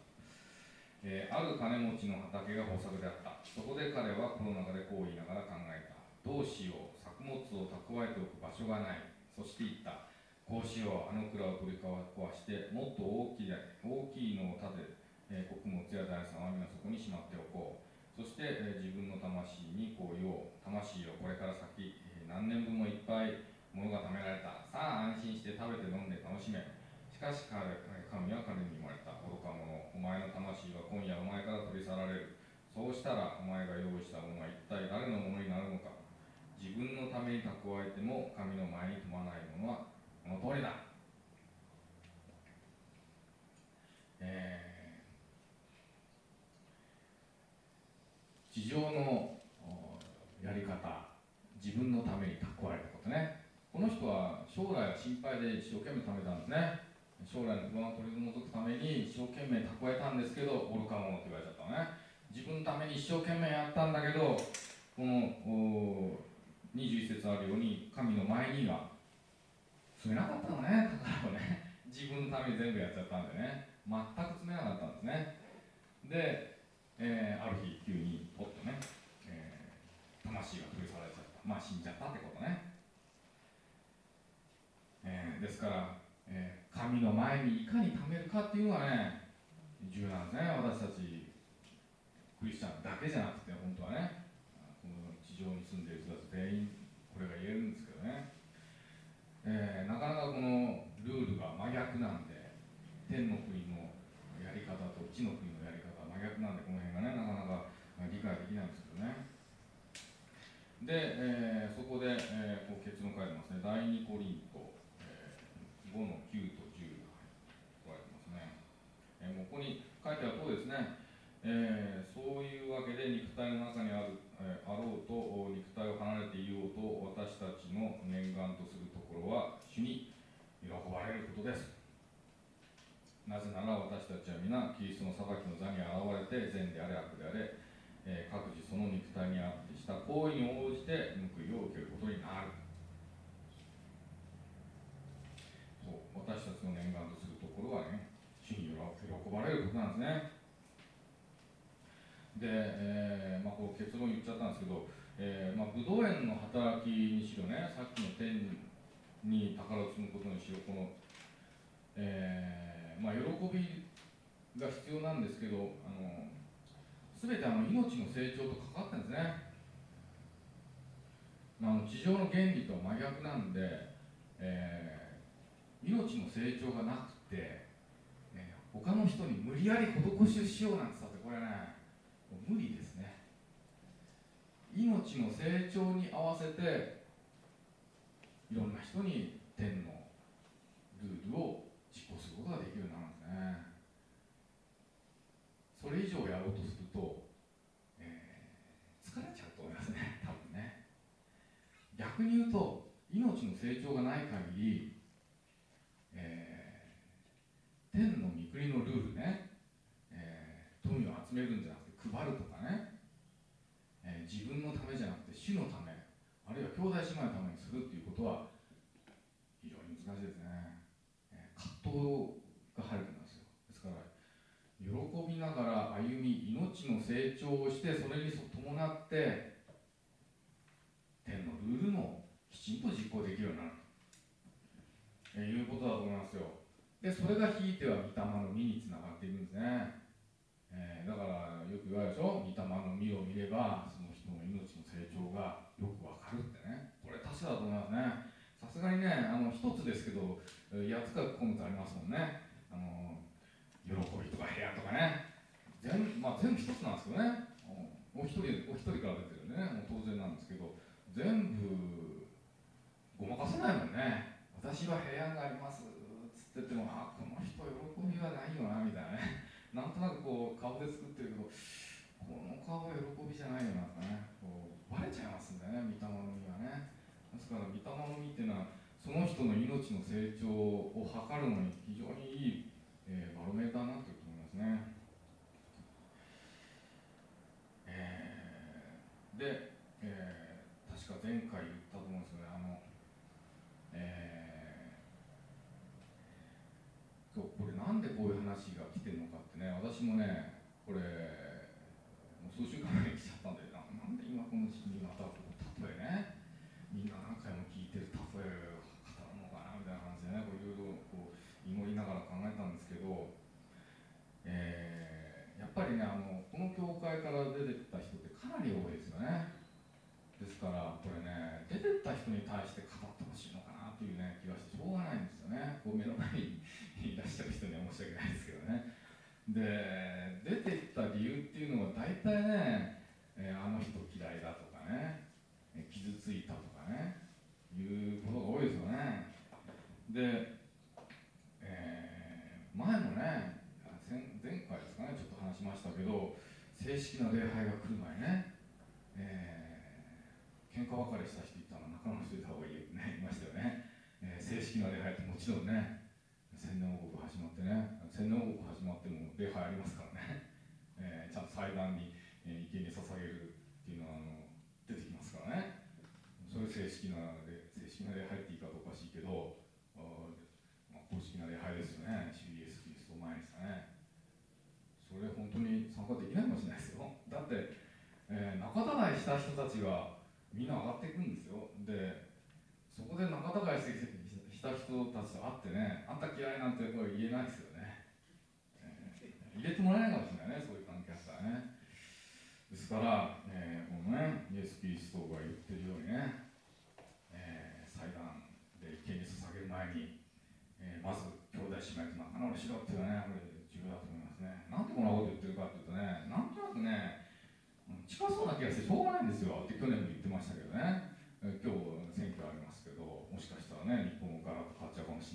えーある金持ちの畑が豊作であった。そこで彼は心の中でこう言いながら考えた。どうしよう。作物を蓄えておく場所がない。そして言った。こうしよう。あの蔵を取り壊してもっと大きい大きいのを建て、えー穀物や財産は皆そこにしまっておこう。そして、えー自分の魂にこう言おう。魂よこれから先、えー何年分もいっぱい物が貯められた。さあ安心して食べて飲んで楽しめ。しかし神は彼に言われた愚か者。お前の魂は今夜お前から取り去られる。そうしたらお前が用意したものは一体誰のものになるのか。自分のために蓄えても神の前に富まないものはこの通りだ、えー地上のやり方。自分のために蓄えることね。この人は将来は心配で一生懸命貯めたんですね。将来の不安を取り除くために一生懸命蓄えたんですけど愚か者って言われちゃったのね。自分のために一生懸命やったんだけどこの21節あるように神の前には積めなかったのね。宝をね。自分のために全部やっちゃったんでね。全く積めなかったんですね。で、えーある日急にポッとね、えー魂が取り去られちゃった。まあ死んじゃったってことね、えーですから、えー神の前にいかに貯めるかっていうのはね重要なんですね私たちクリスチャンだけじゃなくて本当はねこの地上に住んでいる人たち全員これが言えるんですけどね、えーなかなかこのルールが真逆なんで天の国のやり方と地の国のやり方は真逆なんでこの辺がねなかなか理解できないんですけどね。で、えーそこで、えーこう結論書いてますね。第2コリント、えー5の9と10が書いてますね、えーもここに書いてあるとですね、えーそういうわけで肉体の中にある、えーあろうと肉体を離れていようと私たちの念願とするところは主に喜ばれることです。なぜなら私たちは皆キリストの裁きの座に現れて善であれ悪であれ、えー各自その肉体にあってした行為に応じて報いを受けることになる。そう私たちの念願とするところはね主に喜ばれることなんですね。で、えーまあ、こう結論言っちゃったんですけど、えーまあ、ブドウ園の働きにしろねさっきの天に宝を積むことにしろこの、えーまあ、喜びが必要なんですけどあの全てあの命の成長と関わってるんですね。まああの地上の原理とは真逆なんで、えー命の成長がなくて、他の人に無理やり施しをしようなんてさってこれねもう無理ですね。命の成長に合わせていろんな人に天のルールを実行することができるようになるんですね。それ以上やろうとすると、えー疲れちゃうと思いますね。多分ね。逆に言うと命の成長がない限り、えー天の御国のルールね、えー富を集めるんじゃなくて配るとかね、えー自分のためじゃなくて主のためあるいは兄弟姉妹のためにするっていうことは非常に難しいですね、えー葛藤が入るんですよ。ですから喜びながら歩み命の成長をしてそれに伴って天のルールもきちんと実行できるようになると、いうことだと思いますよ。でそれがひいては御霊の実につながっているんですね、えーだからよく言われるでしょ？御霊の実を見ればその人の命の成長がよくわかるってね。これ確かだと思いますね。さすがにねあの一つですけどえー8つか9つありますもんね。あの喜びとか部屋とかね。全,、まあ、全部一つなんですけどね。お一人お一人から出てるね。もう当然なんですけど。全部ごまかせないもんね。私は平安があります。っててもあこの人喜びはないよなみたいなね。(laughs) なんとなくこう顔で作ってるけどこの顔は喜びじゃないよなとかね。こうバレちゃいますんだよね御霊の実はね。ですから御霊の実っていうのはその人の命の成長を図るのに非常にいい、えーバロメーターになってると思いますね。えーで、えー確か前回言ったと思うんですけどね、あの、えーそうこういう話が来てるのかってね、私もね、これ、もう数週間前に来ちゃったんで、ななんで今この時期にまた例えね、みんな何回も聞いてる例えを語るのかなみたいな感じでね、いろいろこう祈りながら考えたんですけど、えーやっぱりねあの、この教会から出てった人ってかなり多いですよね。ですから、これね、出てった人に対して語ってほしいのかなというね、気がしてしょうがないんですよね。こう目の前にいらっしゃる人には申し訳ないですけどね。で、出ていった理由っていうのは大体ね、えーあの人嫌いだとかね、え傷ついたとかね、いうことが多いですよね。で、えー前もね、前回ですかね、ちょっと話しましたけど、正式な礼拝が来る前ね、えー、喧嘩別れした人いたの仲直りしてた方がいい、ね、いましたよね、えー正式な礼拝ってもちろんね、千年王国始まってね千年王国始まっても礼拝ありますからね、(laughs) えーちゃんと祭壇に、えー、生贄に捧げるっていうのはあの出てきますからね。それ正式な礼正式な礼拝って言い方おかしいけどあまあ、公式な礼拝ですよね。主イエスキリスト前にしたね。それ本当に参加できないかもしれないですよ。だって、えー仲違いした人たちがみんな上がっていくんですよ。でそこで仲違いしてした人たちと会ってねあんた嫌いなんてこれ言えないですよね、えー入れてもらえないかもしれないねそういう関係あったらね。ですから、えーこのねイエス・キリストが言ってるようにね、えー祭壇で生贄に捧げる前に、えーまず兄弟姉妹と仲直りしろっていうのはねこれ重要だと思いますね。なんでこんなこと言ってるかっていうとねなんとなくね近そうな気がしてしょうがないんですよって去年も言ってましたけどね。今日選挙ありますけどもしかしたらね日本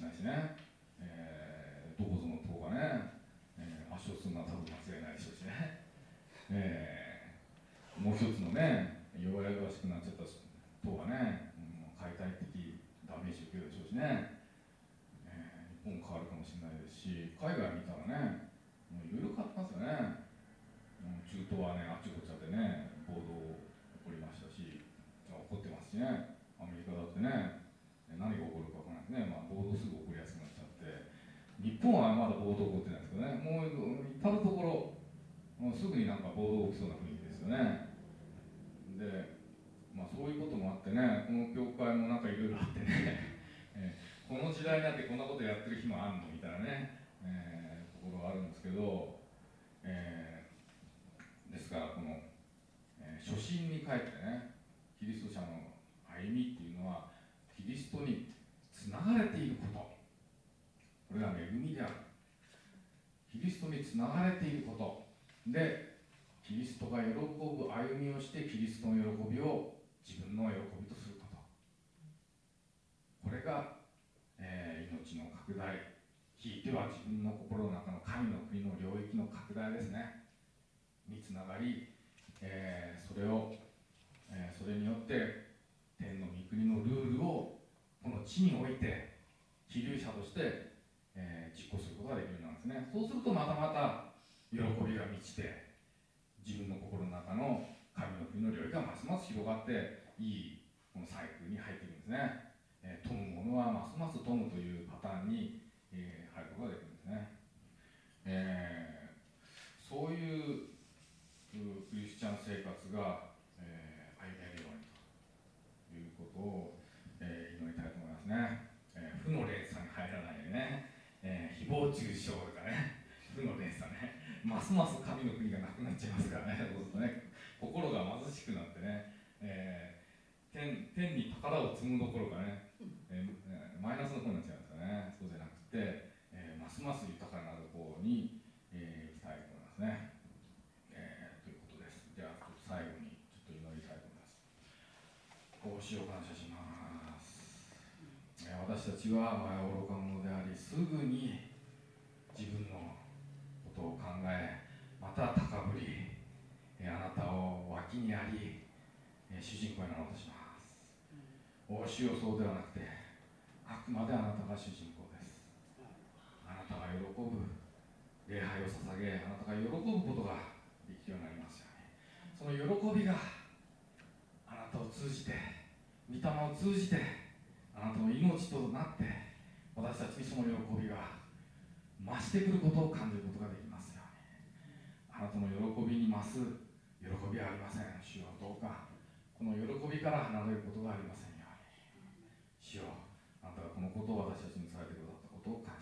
れないしね、えーどこぞの党がね、えー圧勝するのは多分間違いないでしょうしね、えーもう一つのね弱々しくなっちゃった党がね、うん、解体的ダメージ受けるでしょうしね、えー日本変わるかもしれないですし海外見たらねもういろいろ変わってますよね、うん、中東はねあっちこっちでね暴動起こりましたし起こってますしね。アメリカだってね本はまだ暴動起こってないですけどね。もう至る所もうすぐになんか暴動起きそうな雰囲気ですよね。で、まあ、そういうこともあってねこの教会もなんかいろいろあってね、(laughs) この時代になってこんなことやってる日もあんのみたいなね、えーところがあるんですけど、えーですからこの、えー初心に帰ってねキリスト者の歩みっていうのはキリストにつながれていること。これが恵みであるキリストにつながれていること。でキリストが喜ぶ歩みをしてキリストの喜びを自分の喜びとすること。これが、えー命の拡大。ひいては自分の心の中の神の国の領域の拡大ですね。につながり、えーそれを、えーそれによって天の御国のルールをこの地において希留者として、えー実行することができるようなんですね。そうするとまたまた喜びが満ちて自分の心の中の神の国の領域がますます広がっていいこのサイクルに入っていくんですね、えー富む者はますます富むというパターンに、えー入ることができるんですね、えーそういうクリスチャン生活が、えー歩めるようにということを、えー祈りたいと思いますね、えー負の連鎖に入らないでね、えー誹謗中傷とかね負の連鎖ね。ますます神の国がなくなっちゃいますからね。そうするとね心が貧しくなってね、えー天天に宝を積むどころかね、えーえーマイナスの方になっちゃうんですよね。そうじゃなくて、えーますます豊かなる方に、えー行きたいと思いますね、えーということです。ではちょっと最後にちょっと祈りたいと思います。帽子を感謝します、えー私たちはまあ愚か者でありすぐにえまた高ぶり、えーあなたを脇にあり、えー主人公になろうとします。お主よそうではなくてあくまであなたが主人公です。あなたが喜ぶ礼拝を捧げあなたが喜ぶことができるようになりますよねその喜びがあなたを通じて御霊を通じてあなたの命となって私たちにその喜びが増してくることを感じることができますあなたの喜びに増す。喜びはありません。主よどうか。この喜びから離れることがありませんように。主よあなたがこのことを私たちに伝えてくださったことを感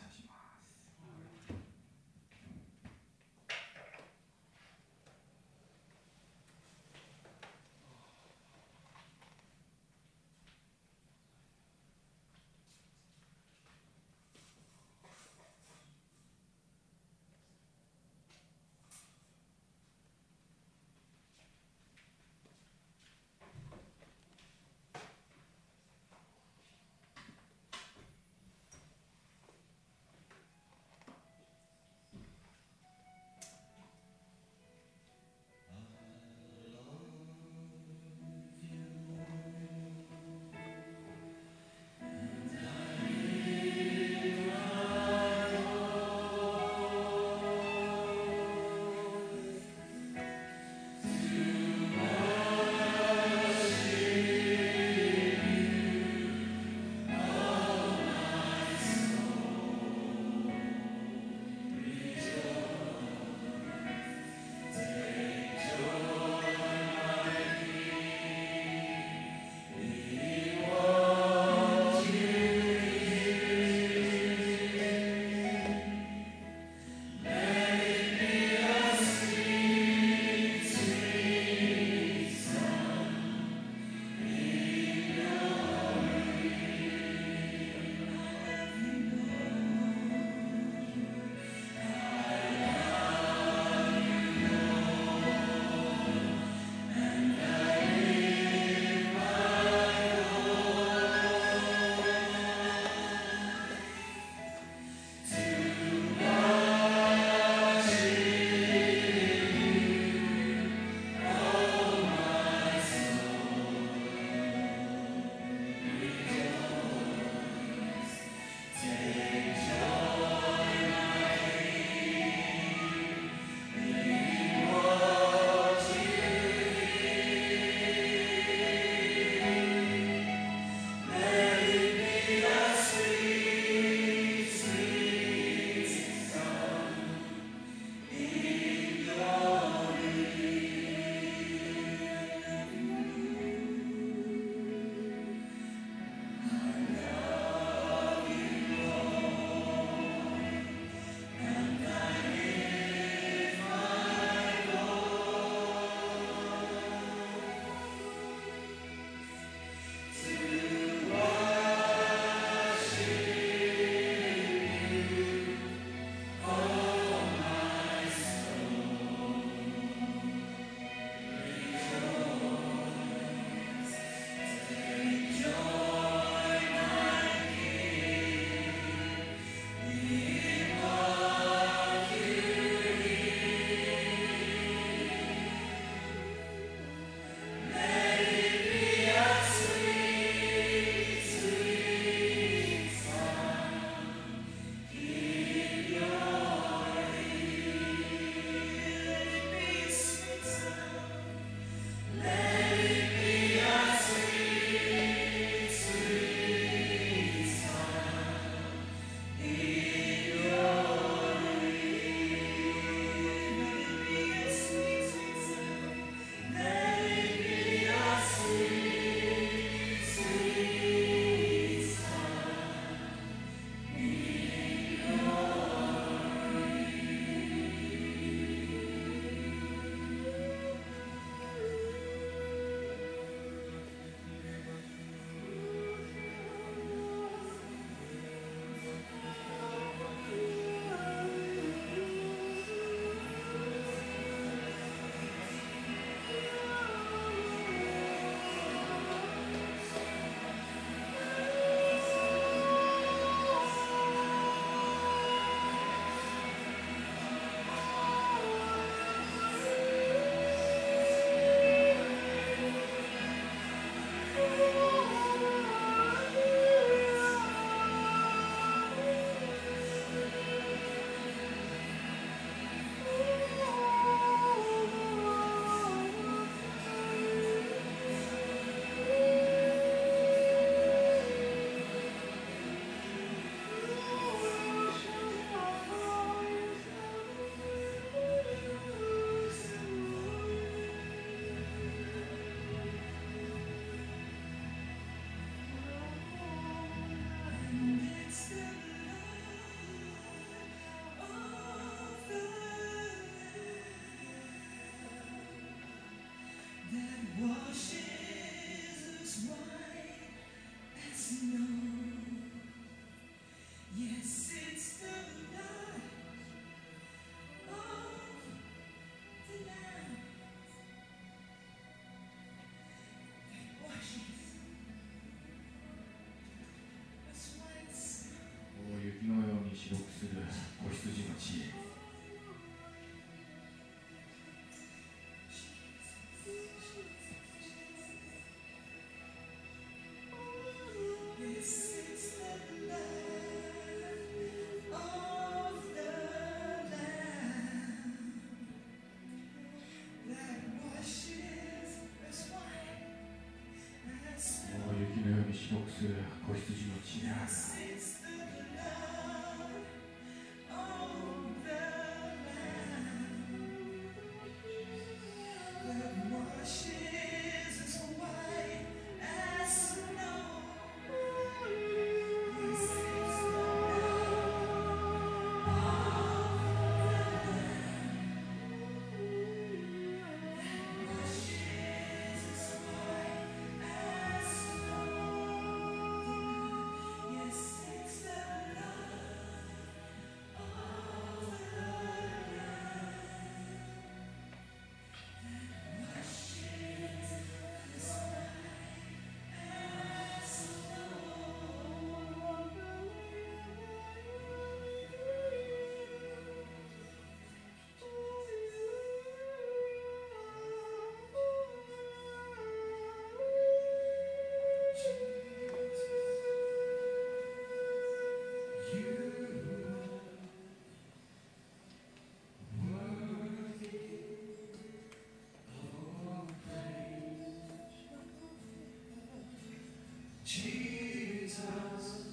羊の雪のようにしぼくする子羊の血でする。Jesus.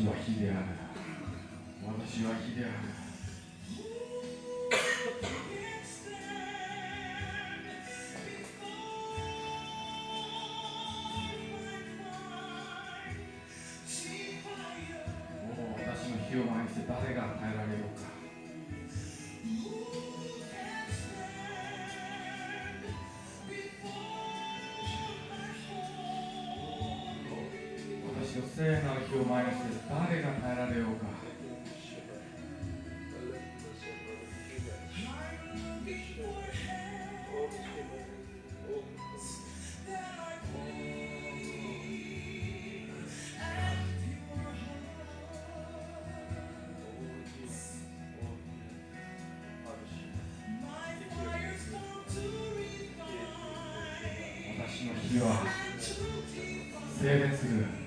私は火である私は火であるもう私の火を前にして誰が耐えられようか私の聖なる火を前にして誰が耐えられようか。私の火は精錬する。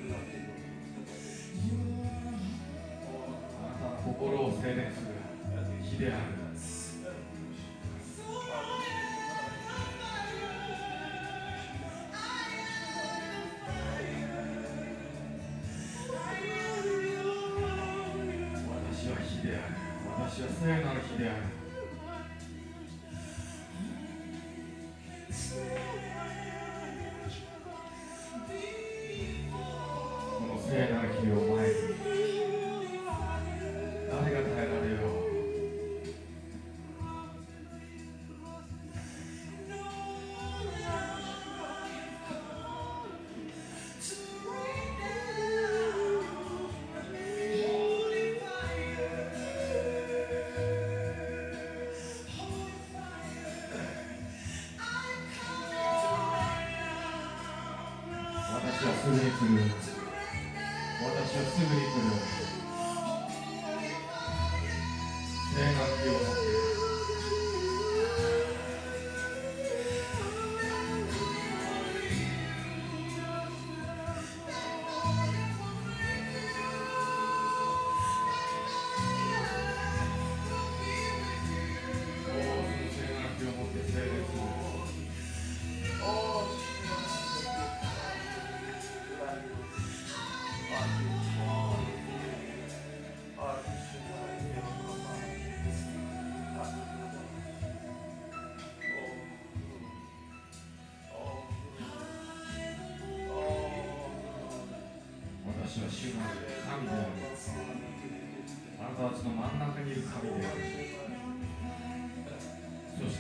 私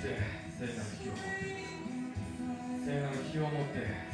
聖なる火を持って聖なる火を持って。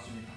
場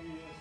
実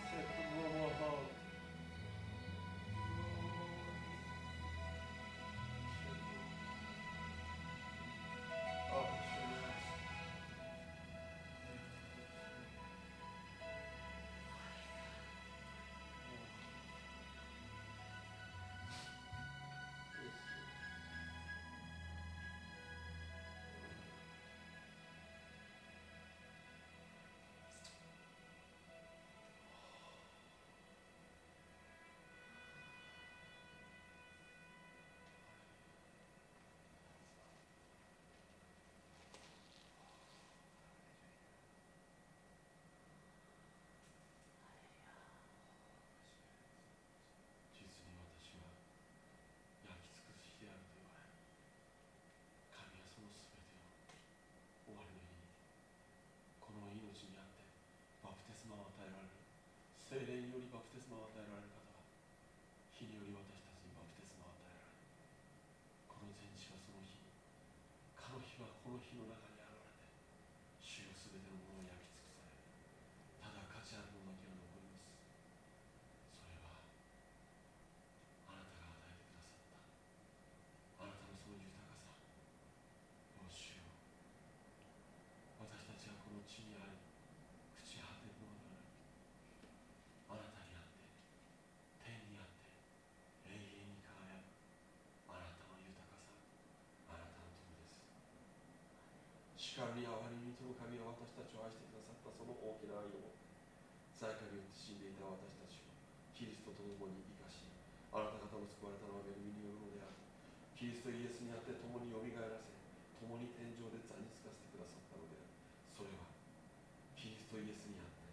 しかるに憐れみその神は私たちを愛してくださったその大きな愛を罪禍によって死んでいた私たちをキリストと共に生かしあなた方の救われたのは恵みによるのである。キリストイエスにあって共によみがえらせ共に天上で座につかせてくださったのであるそれはキリストイエスにあって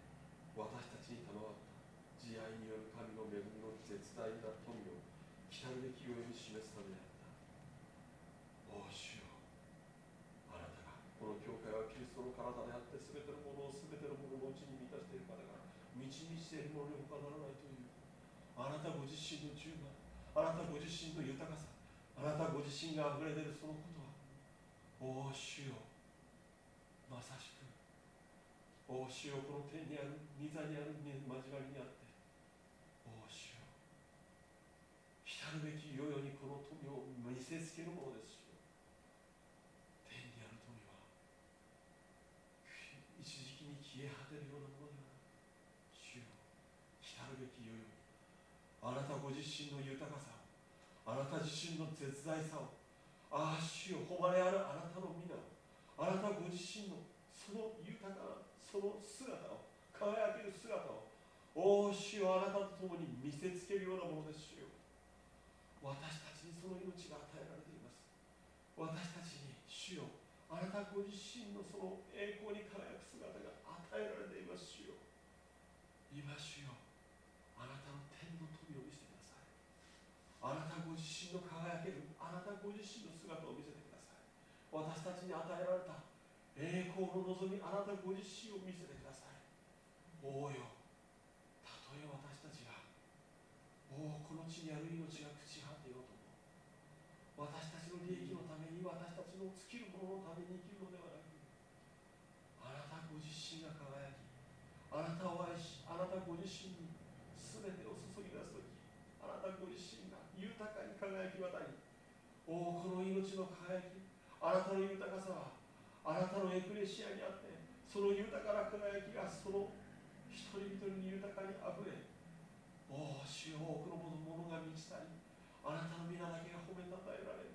私たちに賜った慈愛による神の恵みの絶大な富を来たるべきように示すためであったおお主よあなたがこの教会はキリストの体であって全てのものを全てのもののうちに満たしているからが満ち満ちているものに他ならないという。あなたご自身の十万あなたご自身の豊かさあなたご自身が溢れ出るそのことはおお主よまさしくおお主よこの天にある御座にある交わりにあっておお主よ来るべき世々にこの富を見せつけるものです主よ天にある富は一時期に消え果てるようなものではない主よ来たるべき世々にあなたご自身の豊かさをあなた自身の絶大さをああ主よ誉れあるあなたの皆をあなたご自身のその豊かなその姿を輝ける姿をおお主よあなたと共に見せつけるようなものです主よ。私たちにその命が与えられています。私たちに主よあなたご自身のその栄光に輝く姿が与えられています主よ今主よあなたの天の富を見せてくださいあなたご自身の輝けるあなたご自身の姿を見せてください私たちに与えられた。栄光の望みあなたご自身を見せてください。王よたとえ私たちがおおこの地にある命が朽ち果てようとも私たちの利益のために私たちの尽きるもののために生きるのではなくあなたご自身が輝きあなたを愛しあなたご自身に全てを注ぎ出す時あなたご自身が豊かに輝き渡りおおこの命の輝きあなたの豊かさはあなたのエクレシアにあってその豊かな輝きがその一人一人に豊かにあふれおお主よ多くのものが満ちたりあなたの皆だけが褒めたたえられる。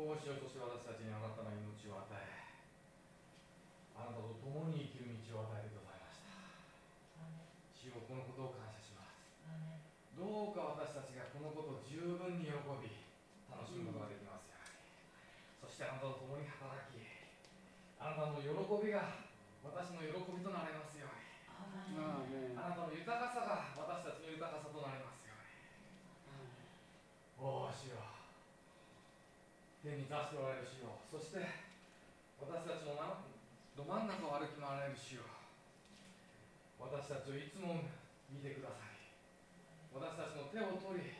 おお主よそして私たちに新たな命を与えあなたと共に生きる道を与えてくださいました。主よこのことを感謝します。どうか私たちがこのことを十分に喜び楽しむことができますように。そしてあなたと共に働きあなたの喜びが私の喜びとなりますようにアーメンあなたの豊かさが私たちの豊かさとなりますようにおお主よ出しておられる主よそして私たちのど真ん中を歩き回られる主よ。私たちをいつも見てください。私たちの手を取り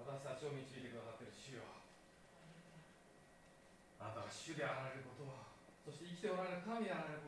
私たちを導いてくださっている主よ。あなたが主であられることそして生きておられる神であられること